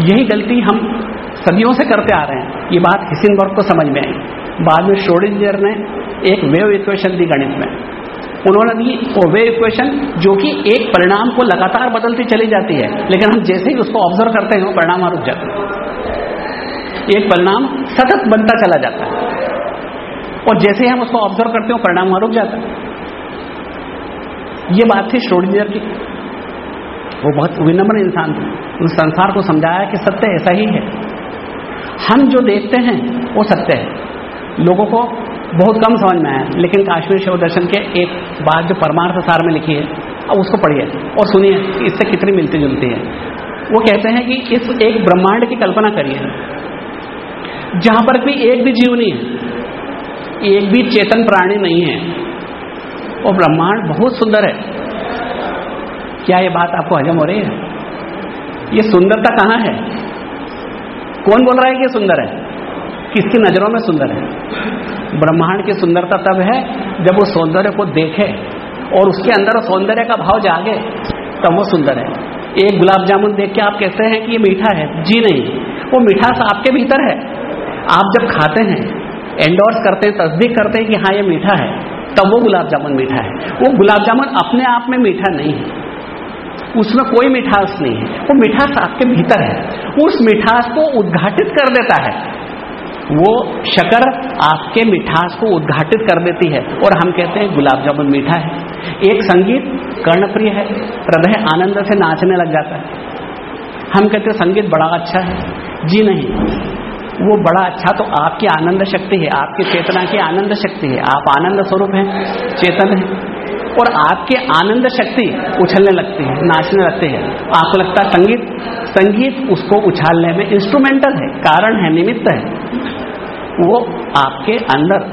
यही गलती हम सदियों से करते आ रहे हैं। ये बात हिसिनबर्ग को समझ में आई। बाद में श्रोडिंजर ने एक वेव इक्वेशन दी गणित में। उन्होंने दी वो वेव इक्वेशन जो कि एक परिणाम को लगातार बदलती चली जाती है, लेकिन हम जैसे ही उसको ऑब्ज़र्व करते हैं, वो परिणाम रुक जाता है। एक परिणाम सतत बनता चला जाता है। और जैसे हम उसको ऑब्ज़र्व करते हो परिणाम वहाँ रुक जाता है। ये बात थी श्रोडिंजर की। वो बहुत विनम्र इंसान थे। उस संसार को समझाया कि सत्य ऐसा ही है। हम जो देखते हैं, वो सत्य है। लोगों को बहुत कम समझ में आया, लेकिन काश्मीर शिव दर्शन के एक बात जो परमार्थ सार में लिखी है, अब उसको पढ़िए और सुनिए कि इससे कितनी मिलती जुलती है। वो कहते हैं कि इस एक ब्रह्मांड की कल्पना करिए, जहाँ पर भी एक भी जीव नहीं है। एक भी चेतन प्राणी नहीं है। वो ब्रह्मांड बहुत सुंदर है। क्या ये बात आपको हजम हो रही है? ये सुंदरता कहाँ है? कौन बोल रहा है कि सुंदर है? किसकी नज़रों में सुंदर है? ब्रह्मांड की सुंदरता तब है, जब वो सौंदर्य को देखे और उसके अंदर सौंदर्य का भाव जागे, तब वो सुंदर है। एक गुलाब जामुन देख के आप कहते हैं कि ये मीठा है, जी नहीं। वो मिठास आपके भीतर है। आप जब खाते हैं एंडोर्स करते हैं, तस्दीक करते हैं कि हाँ ये मीठा है। तब वो गुलाब जामुन मीठा है। वो गुलाब जामुन अपने आप में मीठा नहीं है। उसमें कोई मिठास नहीं है। वो मिठास आपके भीतर है। उस मिठास को उद्घाटित कर देता है। वो शकर आपके मिठास को उद्घाटित कर देती है। और हम कहते हैं, गुलाब जामुन मीठा है। एक संगीत कर्णप्रिय है। हृदय आनंद से नाचने लग जाता है। हम कहते हैं, संगीत बड़ा अच्छा है। जी नहीं। वो बड़ा अच्छा तो आपकी आनंद शक्ति है, आपकी चेतना की आनंद शक्ति है। आप आनंद स्वरूप हैं, चेतन है और आपके आनंद शक्ति उछलने लगती है, नाचने लगती है। आपको लगता है संगीत संगीत उसको उछालने में इंस्ट्रूमेंटल है, कारण है, निमित्त है। वो आपके अंदर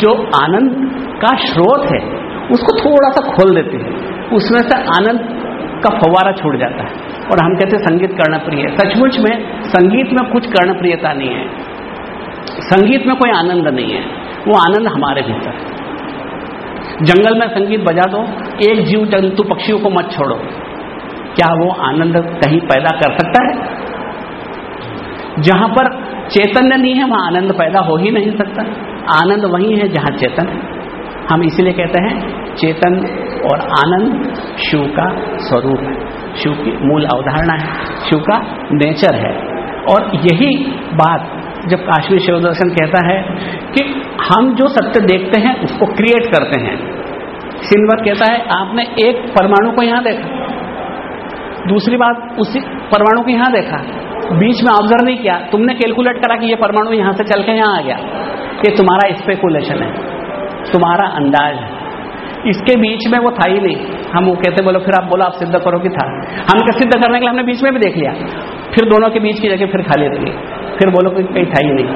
जो आनंद का स्रोत है, उसको थोड़ा सा खोल देती है। उसमें से आनंद का फवारा छूट जाता है। और हम कहते हैं संगीत कर्णप्रिय। है सचमुच में संगीत में कुछ कर्णप्रियता नहीं है। संगीत में कोई आनंद नहीं है। वो आनंद हमारे भीतर। जंगल में संगीत बजा दो, एक जीव जंतु पक्षियों को मत छोड़ो। क्या वो आनंद कहीं पैदा कर सकता है? जहाँ पर चैतन्य नहीं है, वहाँ आनंद पैदा हो ही नहीं सकता। आनंद वही है जहाँ चेतन है। हम इसीलिए कहते हैं, चेतन और आनंद शिव का स्वरूप है। शिव की मूल अवधारणा है। शिव का नेचर है। और यही बात जब काश्मीर शिव दर्शन कहता है कि हम जो सत्य देखते हैं, उसको क्रिएट करते हैं। सिल्वर कहता है, आपने एक परमाणु को यहाँ देखा। दूसरी बात, उसी परमाणु को यहाँ देखा। बीच में ऑब्ज़र्व नहीं किया। तुमने कैलकुलेट करा कि ये परमाणु यहाँ से चल के यहाँ आ गया। ये तुम्हारा स्पेकुलेशन है। तुम्हारा अंदाज है। इसके बीच में वो था ही नहीं। हम वो कहते, बोलो, फिर आप बोलो, आप सिद्ध करो कि था। हम क्या सिद्ध करने के लिए हमने बीच में भी देख लिया। फिर दोनों के बीच की जगह फिर खाली रही। फिर बोलो कि कहीं था ही नहीं।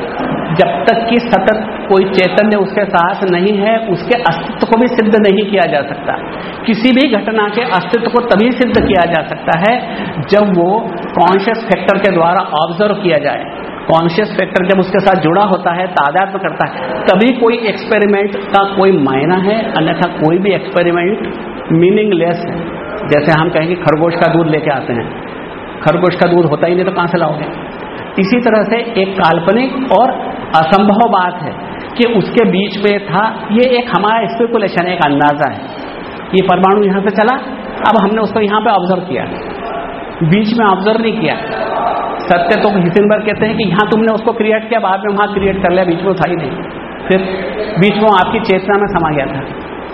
जब तक कि सतत कोई चैतन्य उसके साथ नहीं है, उसके अस्तित्व को भी सिद्ध नहीं किया जा सकता। किसी भी घटना के अस्तित्व को तभी सिद्ध किया जा सकता है, जब वो कॉन्शियस फैक्टर के द्वारा ऑब्ज़र्व किया जाए। कॉन्शियस फैक्टर जब उसके साथ जुड़ा होता है, तादाद में करता है, तभी कोई एक्सपेरिमेंट का कोई मायना है, अन्यथा कोई भी एक्सपेरिमेंट मीनिंगलेस है। जैसे हम कहेंगे खरगोश का दूध लेके आते हैं। खरगोश का दूध होता ही नहीं तो कहाँ से लाओगे? इसी तरह से एक काल्पनिक और असंभव बात है कि उसके बीच में था, ये एक हमारा स्पेकुलेशन एक अंदाज़ा है। ये परमाणु यहाँ से चला, अब हमने उसको यहाँ पे ऑब्ज़र्व किया। बीच में ऑब्ज़र्व नहीं किया। सत्य तो हिसिनबर्ग कहते हैं कि यहाँ तुमने उसको क्रिएट किया, बाद में वहाँ क्रिएट कर लिया, बीच में था ही नहीं। फिर बीच में आपकी चेतना में समा गया था।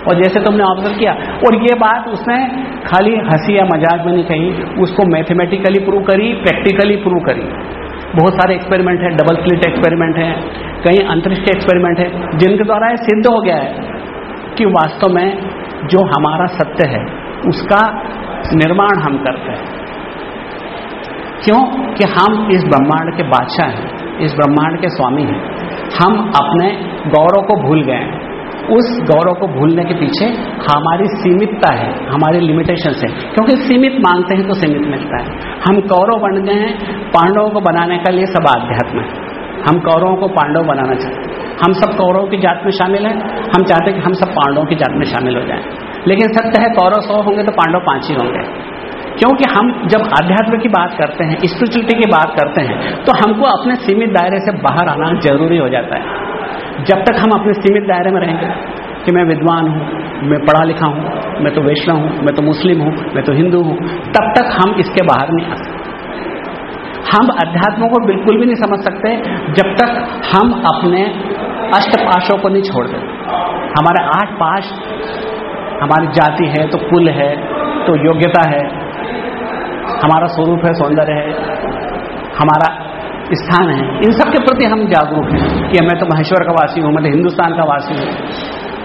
और जैसे तुमने ऑब्ज़र्व किया, और ये बात उसने खाली हँसी या मज़ाक में नहीं कही, उसको मैथमेटिकली प्रूव करी प्रैक्टिकली प्रूव करी। बहुत सारे एक्सपेरिमेंट हैं डबल स्लिट एक्सपेरिमेंट हैं, कई अंतरिक्ष एक्सपेरिमेंट है, जिनके द्वारा यह सिद्ध हो गया है कि वास्तव में जो हमारा सत्य है, उसका निर्माण हम करते हैं। क्यों? कि हम इस ब्रह्मांड के बादशाह हैं, इस ब्रह्मांड के स्वामी हैं। हम अपने गौरव को भूल गए हैं। उस गौरव को भूलने के पीछे हमारी सीमितता है, हमारी लिमिटेशन है। क्योंकि सीमित मांगते हैं तो सीमित मिलता है। हम कौरव बन गए हैं, पांडवों को बनाने का लिए सब आध्यात्म है। हम कौरवों को पांडव बनाना चाहते हैं। हम सब कौरवों की जात में शामिल हैं। हम चाहते हैं कि हम सब पांडवों की जात में शामिल हो जाएँ। लेकिन सत्य है, कौरव सौ होंगे तो पांडव पाँच ही होंगे। क्योंकि हम जब अध्यात्म की बात करते हैं स्पिरिचुअलिटी की बात करते हैं तो हमको अपने सीमित दायरे से बाहर आना ज़रूरी हो जाता है। जब तक हम अपने सीमित दायरे में रहेंगे कि मैं विद्वान हूँ, मैं पढ़ा लिखा हूँ, मैं तो वैष्णव हूँ, मैं तो मुस्लिम हूँ, मैं तो हिंदू हूँ, तब तक हम इसके बाहर नहीं आ सकते। हम अध्यात्म को बिल्कुल भी नहीं समझ सकते जब तक हम अपने अष्टपाशों को नहीं छोड़ देते। हमारे आठ पाश, हमारी जाति है तो कुल है तो योग्यता है हमारा स्वरूप है, सौंदर्य है, हमारा स्थान है, इन सब के प्रति हम जागरूक हैं कि मैं तो महेश्वर का वासी हूँ, मैं तो हिंदुस्तान का वासी हूँ,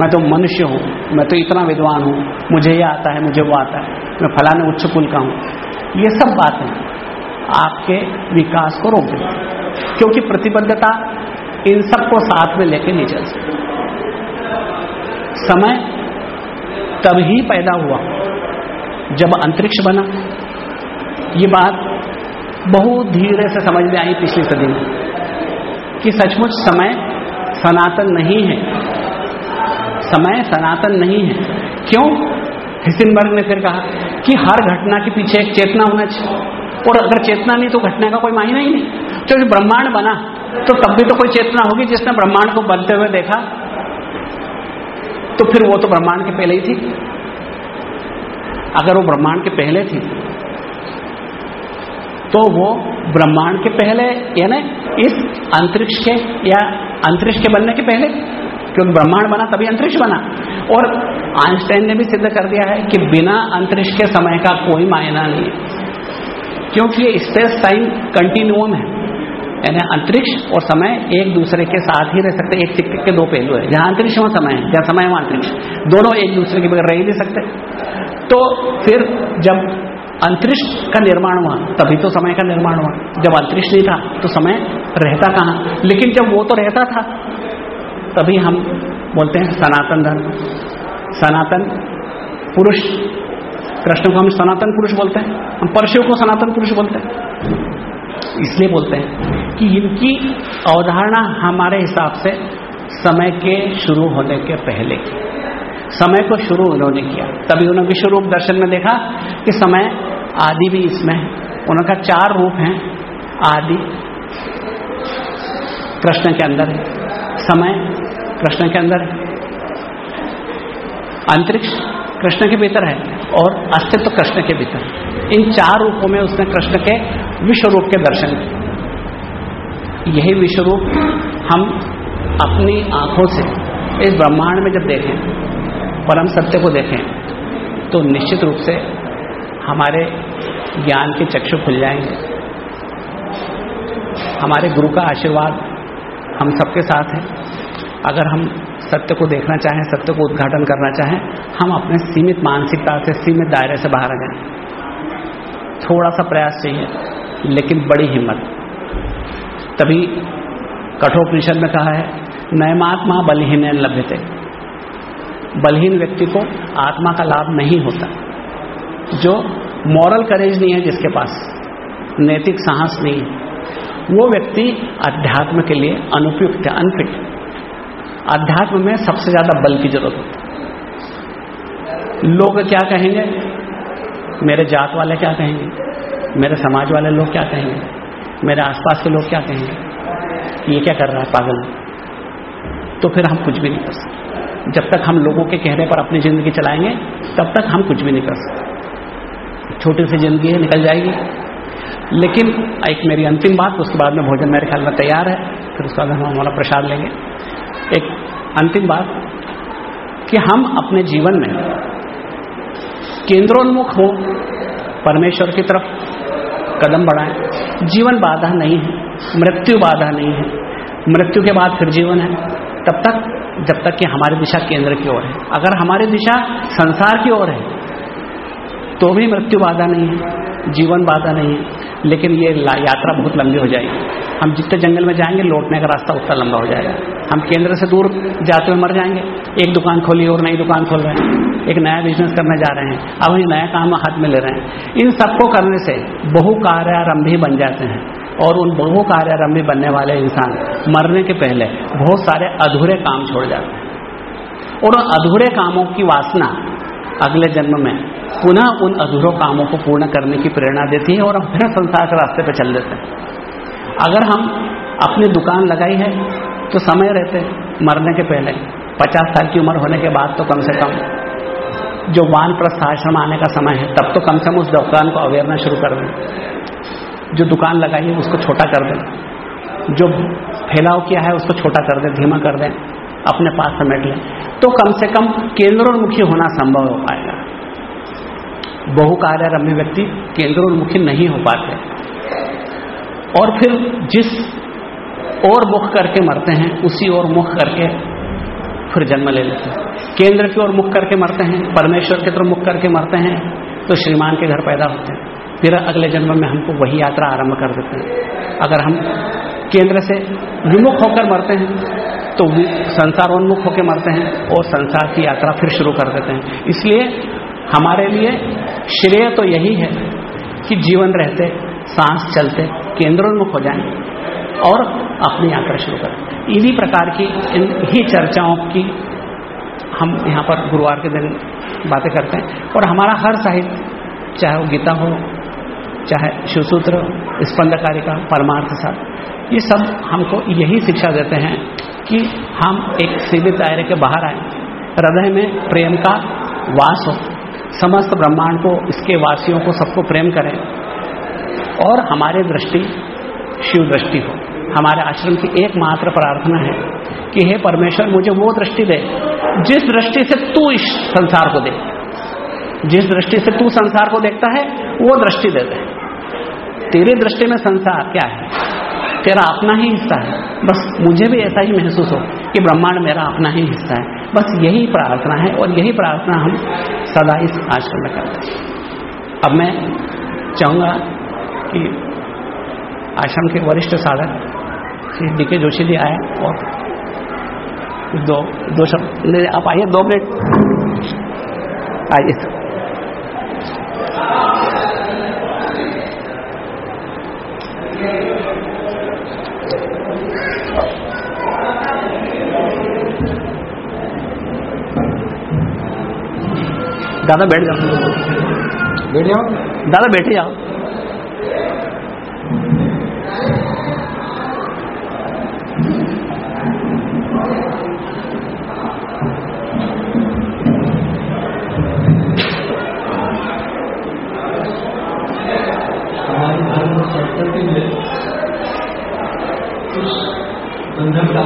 मैं तो मनुष्य हूँ, मैं तो इतना विद्वान हूँ, मुझे ये आता है, मुझे वो आता है, मैं फलाने उच्च कुल का हूँ। ये सब बातें आपके विकास को रोक देती क्योंकि प्रतिबद्धता इन सबको साथ में लेके नहीं चल सकती। समय तभी पैदा हुआ जब अंतरिक्ष बना ये बात बहुत धीरे से समझ में आई पिछली सदी में, कि सचमुच समय सनातन नहीं है। समय सनातन नहीं है। क्यों? हिसिनबर्ग ने फिर कहा कि हर घटना के पीछे एक चेतना होना चाहिए, और अगर चेतना नहीं तो घटना का कोई मायना ही नहीं। तो जो ब्रह्मांड बना तो तब भी तो कोई चेतना होगी जिसने ब्रह्मांड को बनते हुए देखा। तो फिर वो तो ब्रह्मांड के पहले ही थी। अगर वो ब्रह्मांड के पहले थी तो वो ब्रह्मांड के पहले, यानी इस अंतरिक्ष के, या अंतरिक्ष के बनने के पहले क्योंकि ब्रह्मांड बना तभी अंतरिक्ष बना। और आइंस्टाइन ने भी सिद्ध कर दिया है कि बिना अंतरिक्ष के समय का कोई मायना नहीं है। क्योंकि ये स्पेस टाइम कंटिन्यूम है। यानी अंतरिक्ष और समय एक दूसरे के साथ ही रह सकते एक सिक्के के दो पहलू है। जहाँ अंतरिक्ष वहाँ समय है, जहाँ समय वहाँ अंतरिक्ष। दोनों एक दूसरे के बगैर रह ही नहीं सकते। तो फिर जब अंतरिक्ष का निर्माण हुआ। तभी तो समय का निर्माण हुआ। जब अंतरिक्ष नहीं था तो समय रहता कहाँ? लेकिन जब वो तो रहता था, तभी हम बोलते हैं सनातन धर्म। सनातन पुरुष, कृष्ण को हम सनातन पुरुष बोलते हैं, हम परशु को सनातन पुरुष बोलते हैं। इसलिए बोलते हैं कि इनकी अवधारणा हमारे हिसाब से समय के शुरू होने के पहले की। समय को शुरू उन्होंने किया। तभी उन्होंने विश्व रूप दर्शन में देखा कि समय आदि भी इसमें है। उनका चार रूप हैं, आदि, कृष्ण के अंदर है। समय, कृष्ण के अंदर है। अंतरिक्ष, कृष्ण के भीतर है और अस्तित्व कृष्ण के भीतर इन चार रूपों में उसने कृष्ण के विश्व रूप के दर्शन किए। यही विश्व रूप हम अपनी आँखों से इस ब्रह्मांड में जब देखें परम सत्य को देखें तो निश्चित रूप से हमारे ज्ञान के चक्षु खुल जाएँगे। हमारे गुरु का आशीर्वाद हम सबके साथ है। अगर हम सत्य को देखना चाहें, सत्य को उद्घाटन करना चाहें, हम अपने सीमित मानसिकता से, सीमित दायरे से बाहर आ जाए। थोड़ा सा प्रयास चाहिए, लेकिन बड़ी हिम्मत। तभी कठोपनिषद में कहा है, नयमात्मा बलहीन लभ्यते। बलहीन व्यक्ति को आत्मा का लाभ नहीं होता। जो मॉरल करेज नहीं है जिसके पास, नैतिक साहस नहीं है, वो व्यक्ति अध्यात्म के लिए अनुपयुक्त है अनफिट। अध्यात्म में सबसे ज़्यादा बल की ज़रूरत होती लोग क्या कहेंगे? मेरे जात वाले क्या कहेंगे? मेरे समाज वाले लोग क्या कहेंगे? मेरे आसपास के लोग क्या कहेंगे? ये क्या कर रहा है, पागल? तो फिर हम कुछ भी नहीं कर सकते। जब तक हम लोगों के कहने पर अपनी ज़िंदगी चलाएँगे, तब तक हम कुछ भी नहीं कर सकते। छोटी सी ज़िंदगी है, निकल जाएगी। लेकिन एक मेरी अंतिम बात, उसके बाद में भोजन मेरे ख्याल में तैयार है, फिर उसके बाद हम हमारा प्रसाद लेंगे। एक अंतिम बात, कि हम अपने जीवन में केंद्रोन्मुख हो, परमेश्वर की तरफ़ कदम बढ़ाएँ। जीवन बाधा नहीं है, मृत्यु बाधा नहीं है। मृत्यु के बाद फिर जीवन है। तब तक, जब तक कि हमारी दिशा केंद्र की ओर है। अगर हमारी दिशा संसार की ओर है तो भी मृत्यु बाधा नहीं है, जीवन बाधा नहीं है, लेकिन ये यात्रा बहुत लंबी हो जाएगी। हम जितने जंगल में जाएँगे, लौटने का रास्ता उतना लंबा हो जाएगा। हम केंद्र से दूर जाते हुए मर जाएँगे। एक दुकान खोली और नई दुकान खोल रहे हैं। एक नया बिज़नेस करने जा रहे हैं। अब ये नया काम हाथ में ले रहे हैं। इन सबको करने से बहु कार्यारंभी बन जाते हैं। और उन बहु कार्यारंभी बनने वाले इंसान मरने के पहले बहुत सारे अधूरे काम छोड़ जाते हैं। और उन अधूरे कामों की वासना अगले जन्म में पुनः उन अधूरों कामों को पूर्ण करने की प्रेरणा देती है और हम फिर संसार के रास्ते पर चल देते हैं। अगर हम अपनी दुकान लगाई है तो समय रहते मरने के पहले। पचास साल की उम्र होने के बाद तो कम से कम जो वान प्रस्थ आश्रम आने का समय है, तब तो कम से कम उस दुकान को अवेयरना शुरू कर दें। जो दुकान लगाई है, उसको छोटा कर दें। जो फैलाव किया है, उसको छोटा कर दें, धीमा कर दें, अपने पास समेट लें। तो कम से कम केंद्रोन्मुखी होना संभव हो पाएगा। बहु कार्य रम्य व्यक्ति केंद्रोन्मुखी नहीं हो पाते। और फिर जिस और मुख करके मरते हैं, उसी और मुख करके फिर जन्म ले लेते हैं। केंद्र की ओर मुख करके मरते हैं, परमेश्वर की तरफ़ मुख करके मरते हैं तो श्रीमान के घर पैदा होते हैं। फिर अगले जन्म में हमको वही यात्रा आरंभ कर देते हैं। अगर हम केंद्र से विमुख होकर मरते हैं तो संसारोन्मुख होकर मरते हैं और संसार की यात्रा फिर शुरू कर देते हैं। इसलिए हमारे लिए श्रेय तो यही है कि जीवन रहते, सांस चलते, केंद्रोन्मुख हो जाएँ और अपनी यात्रा शुरू करें। इन्हीं प्रकार की, इन ही चर्चाओं की हम यहाँ पर गुरुवार के दिन बातें करते हैं। और हमारा हर साहित्य, चाहे वो गीता हो चाहे शिवसूत्र, स्पंदकारिका, परमार्थ साथ ये सब हमको यही शिक्षा देते हैं कि हम एक सीमित दायरे के बाहर आए। हृदय में प्रेम का वास हो। समस्त ब्रह्मांड को, इसके वासियों को सबको प्रेम करें और हमारे दृष्टि शिव दृष्टि हो। हमारे आश्रम की एकमात्र प्रार्थना है कि हे परमेश्वर, मुझे वो दृष्टि दे, जिस दृष्टि से तू इस संसार को दे जिस दृष्टि से तू संसार को देखता है, वो दृष्टि देते दे तेरी दृष्टि में संसार क्या है? तेरा अपना ही हिस्सा है। बस मुझे भी ऐसा ही महसूस हो कि ब्रह्मांड मेरा अपना ही हिस्सा है। बस यही प्रार्थना है और यही प्रार्थना हम सदा इस आश्रम में करते हैं। अब मैं चाहूँगा कि आश्रम के वरिष्ठ साधक श्री डी के जोशी जी आए और दो दो शब्द आप आइए, दो मिनट। आइए। दादा बैठ जाओ। बैठ जाओ। दादा बैठे जाओ।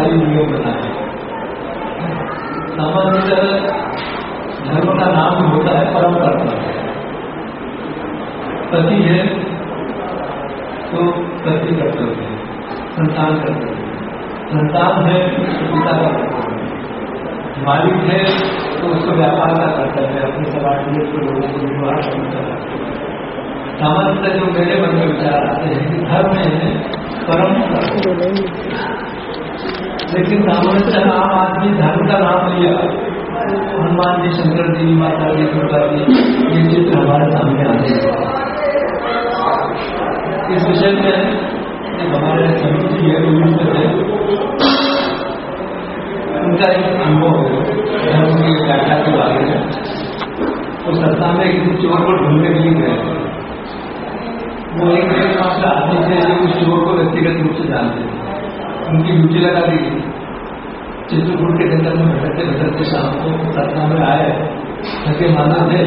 बंधनकारी नियम बनाए सामान्यतः धर्म का नाम होता है परम कर्ता पति है तो पति कर्तव्य है, संतान कर्तव्य संतान है तो पिता का कर्तव्य मालिक है तो उसको व्यापार का कर्तव्य है, अपने समाज को लोगों को व्यवहार करना सामान्यतः जो मेरे मन में विचार आते हैं कि धर्म है परम लेकिन सामान्यतः आम आदमी धर्म का नाम लिया हनुमान जी, शंकर जी, माता जी, दुर्गा जी, ये चित्र हमारे सामने आते हैं इस विषय में हमारे समिति जी है उनका एक अनुभव है, धर्म की व्याख्या के बारे में। तो सत्ता में एक चोर को ढूँढने के लिए गए। वो एक एकमात्र आदमी थे उस चोर को व्यक्तिगत रूप से जानते थे उनकी ड्यूटी लगा दी गई। चित्रकूट के जंगल में भटकते भटकते शाम को सतना में आए थके माना थे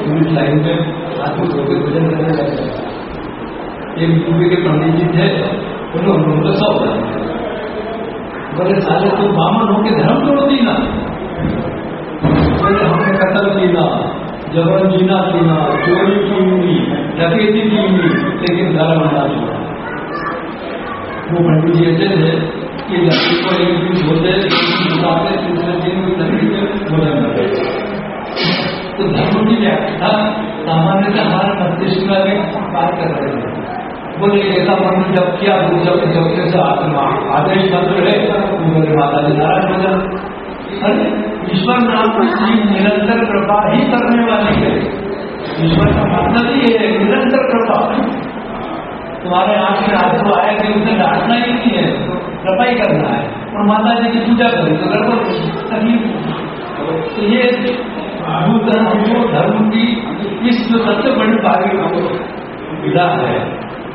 पुलिस लाइन में आदमी धोके भोजन करने लगे। एक यूपी के पंडित जी थे, उन्होंने उनको सब जाने बोले, साले, तू बामन होके धर्म तोड़ दी ना बोले, हमने कतल की ना जबरन जीना पीना चोरी की हुई डकैती की हुई लेकिन धर्म ना छोड़ा। वो पंडित जी ऐसे थे कि लड़की को एक दिन धोते दुकाते तीसरे दिन कोई तकलीफ़ में भोजन करते तो धर्म की व्याख्या सामान्यतः हमारे मस्तिष्क में भी बात कर रहे हैं। बोले, ऐसा मन जब किया जब जब से आत्मा, आदेश मंत्र है बोले माता जी नारायण अरे, ईश्वर नाम की निरंतर कृपा ही करने वाली है। ईश्वर का मतलब ही है, निरंतर कृपा। तुम्हारे आँख में आँसू आए कि उसे डांटना ही नहीं है कृपा ही करना है। और माता जी की पूजा करें तो गड़बड़ तकलीफ़ तो ये धर्म धर्म की इस जो सबसे बड़ी बारी विधा है,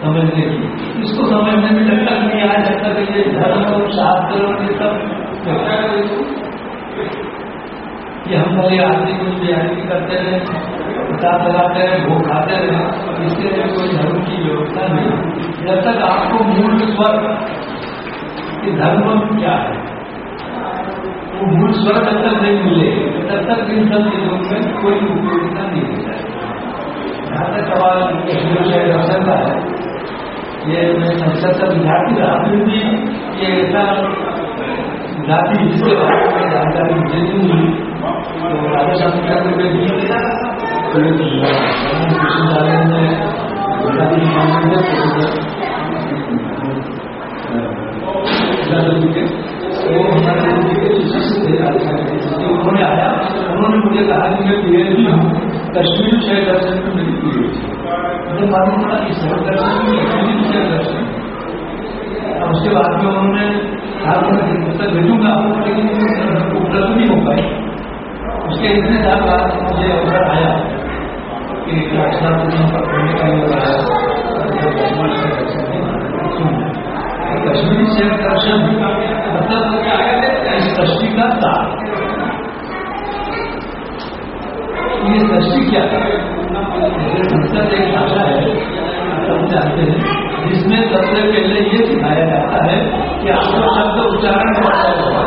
समझने की। इसको समझने में जब तक नहीं आया, जब तक ये धर्म और शास्त्र और ये सब चर्चा करें कि हम भले आदमी कुछ तैयारी करते रहे प्रसाद लगाते रहे भोग खाते इसके लिए कोई धर्म की व्यवस्था नहीं जब तक आपको मूल स्वर कि धर्म क्या है, वो मूल स्वर जब तक नहीं मिले, तब तक इन सब चीज़ों में कोई उपयोगिता नहीं हो। जाएगी जहाँ तक सवाल विषय का है, ये मैं संसद का विद्यार्थी रहा, फिर ये ऐसा विद्यार्थी जिसके बारे में जानकारी मुझे नहीं मिली। तो उन्होंने आया उन्होंने मुझे कहा कि मैं पीएचडी हूँ कश्मीर विषय दर्शन में मेरी पीएचडी मुझे मालूम पड़ा कि सर्व दर्शन कश्मीरी विषय दर्शन उसके बाद में उन्होंने कहा मैं भेजूँगा लेकिन उपलब्ध नहीं हो पाई उसके इतने बाद मुझे अवसर आया कि रक्षा का कश्मीरी शेर दर्शन मतलब सृष्टि का सार। ये सृष्टि क्या है? एक भाषा है सब जानते हैं, जिसमें सबसे पहले ये सिखाया जाता है कि आपको शब्द उच्चारण करना होगा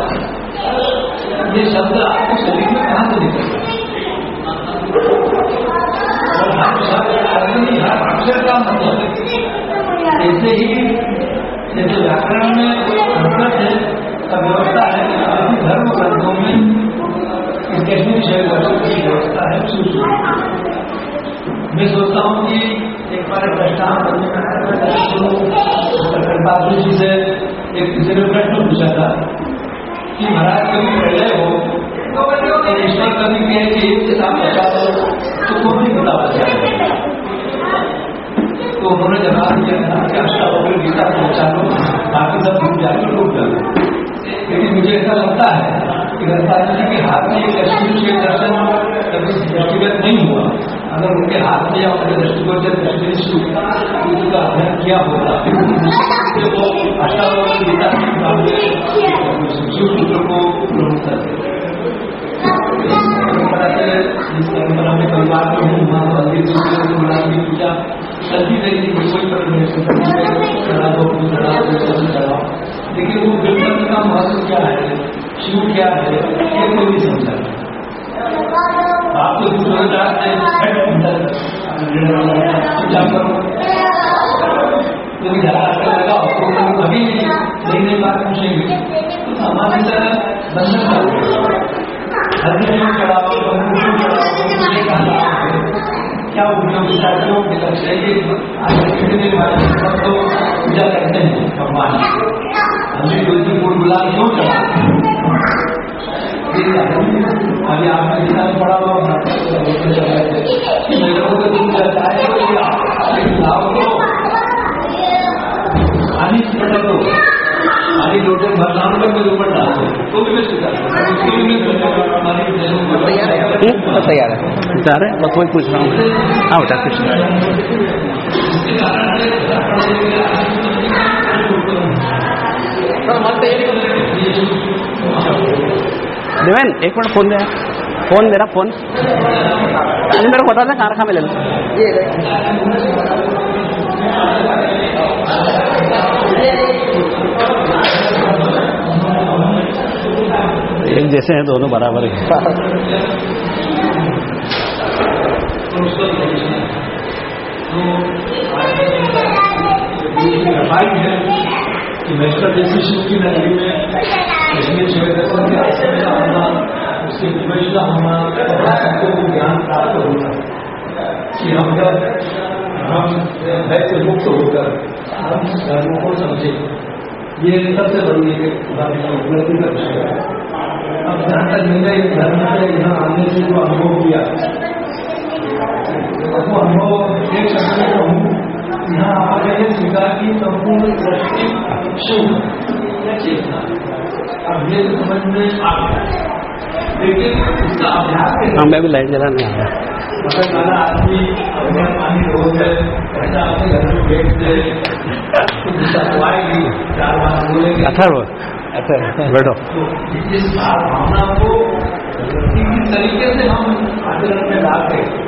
ये शब्द आपके ही जैसे व्याकरण में संस्कृत है का व्यवस्था है ऐसी धर्म ग्रंथों में कश्मीर विषय दर्शन की व्यवस्था है मैं सोचता हूँ कि एक बार दृष्टांत जी से एक किसी ने प्रश्न पूछा था कि महाराज, कभी पहले हो तो ईश्वर कभी कहे कि किताब बचा दो तो कौन सी किताब बचा तो उन्होंने जवाब दिया था कि अष्टावक्र गीता पहुँचा लो बाकी सब डूब जाएँगे डूब जाएँगे। लेकिन मुझे ऐसा लगता है कि गणताजी जी के हाथ में एक लक्ष्मी के दर्शन कभी व्यक्तिगत नहीं हुआ। अगर उनके हाथ में या उनके से कश्मीरी सूख का अध्ययन किया होता तो वो अष्टावक्र गीता के मुकाबले सूत्र को ग्रहण करते परंपरा परंपरा में परिवार में हूँ वहाँ मंदिर की पूजा व्यक्ति को कोई चढ़ाओ लेकिन वो बिल्कुल का महत्व क्या है? शिव क्या है? ये कोई नहीं समझा आप तो कुछ जाते पूजा करो? क्योंकि धरातल लगा तो कभी नई नई बात पूछेंगे। तो बंधन कर हर दिन चढ़ाओ क्या उपयोगिता साथियों चाहिए आज कितने सब तो पूजा करते हैं, भगवान हमें तुलसी फूल गुलाब क्यों चढ़ा अभी आपने गीता पड़ा हुआ हम्म, तैयार है। रहे हैं? बस वही पूछ रहा हूँ। हाँ बेटा कुछ देवेन एक मिनट फ़ोन दे। फ़ोन मेरा फ़ोन। अरे मेरे को बता दें कारखा में ले लो एक जैसे हैं दोनों बराबर है व्यापारिक है। कि वैष्णव जैसी की नगरी में के आश्रम होना उसके निवेश होना सबको ज्ञान प्राप्त होना कि हम जब हम भय मुक्त होकर हम धर्मों को समझे। ये सबसे बड़ी एक उपलब्धि का विषय है। अब जहाँ तक इस धर्म से यहाँ आने से जो अनुभव किया। अनुभव यहाँ मैंने स्वीकार की संपूर्ण दृष्टि या चेतना अब ये समझ में आ गया लेकिन अभ्यास हाँ मैं भी लाइट जला नहीं आया मतलब खाना आदमी पानी रोज है। अपने घर में बैठ। से चार बार बोलेंगे वो अच्छा बैठो इस भावना को तरीके से हम आचरण में लाते हैं।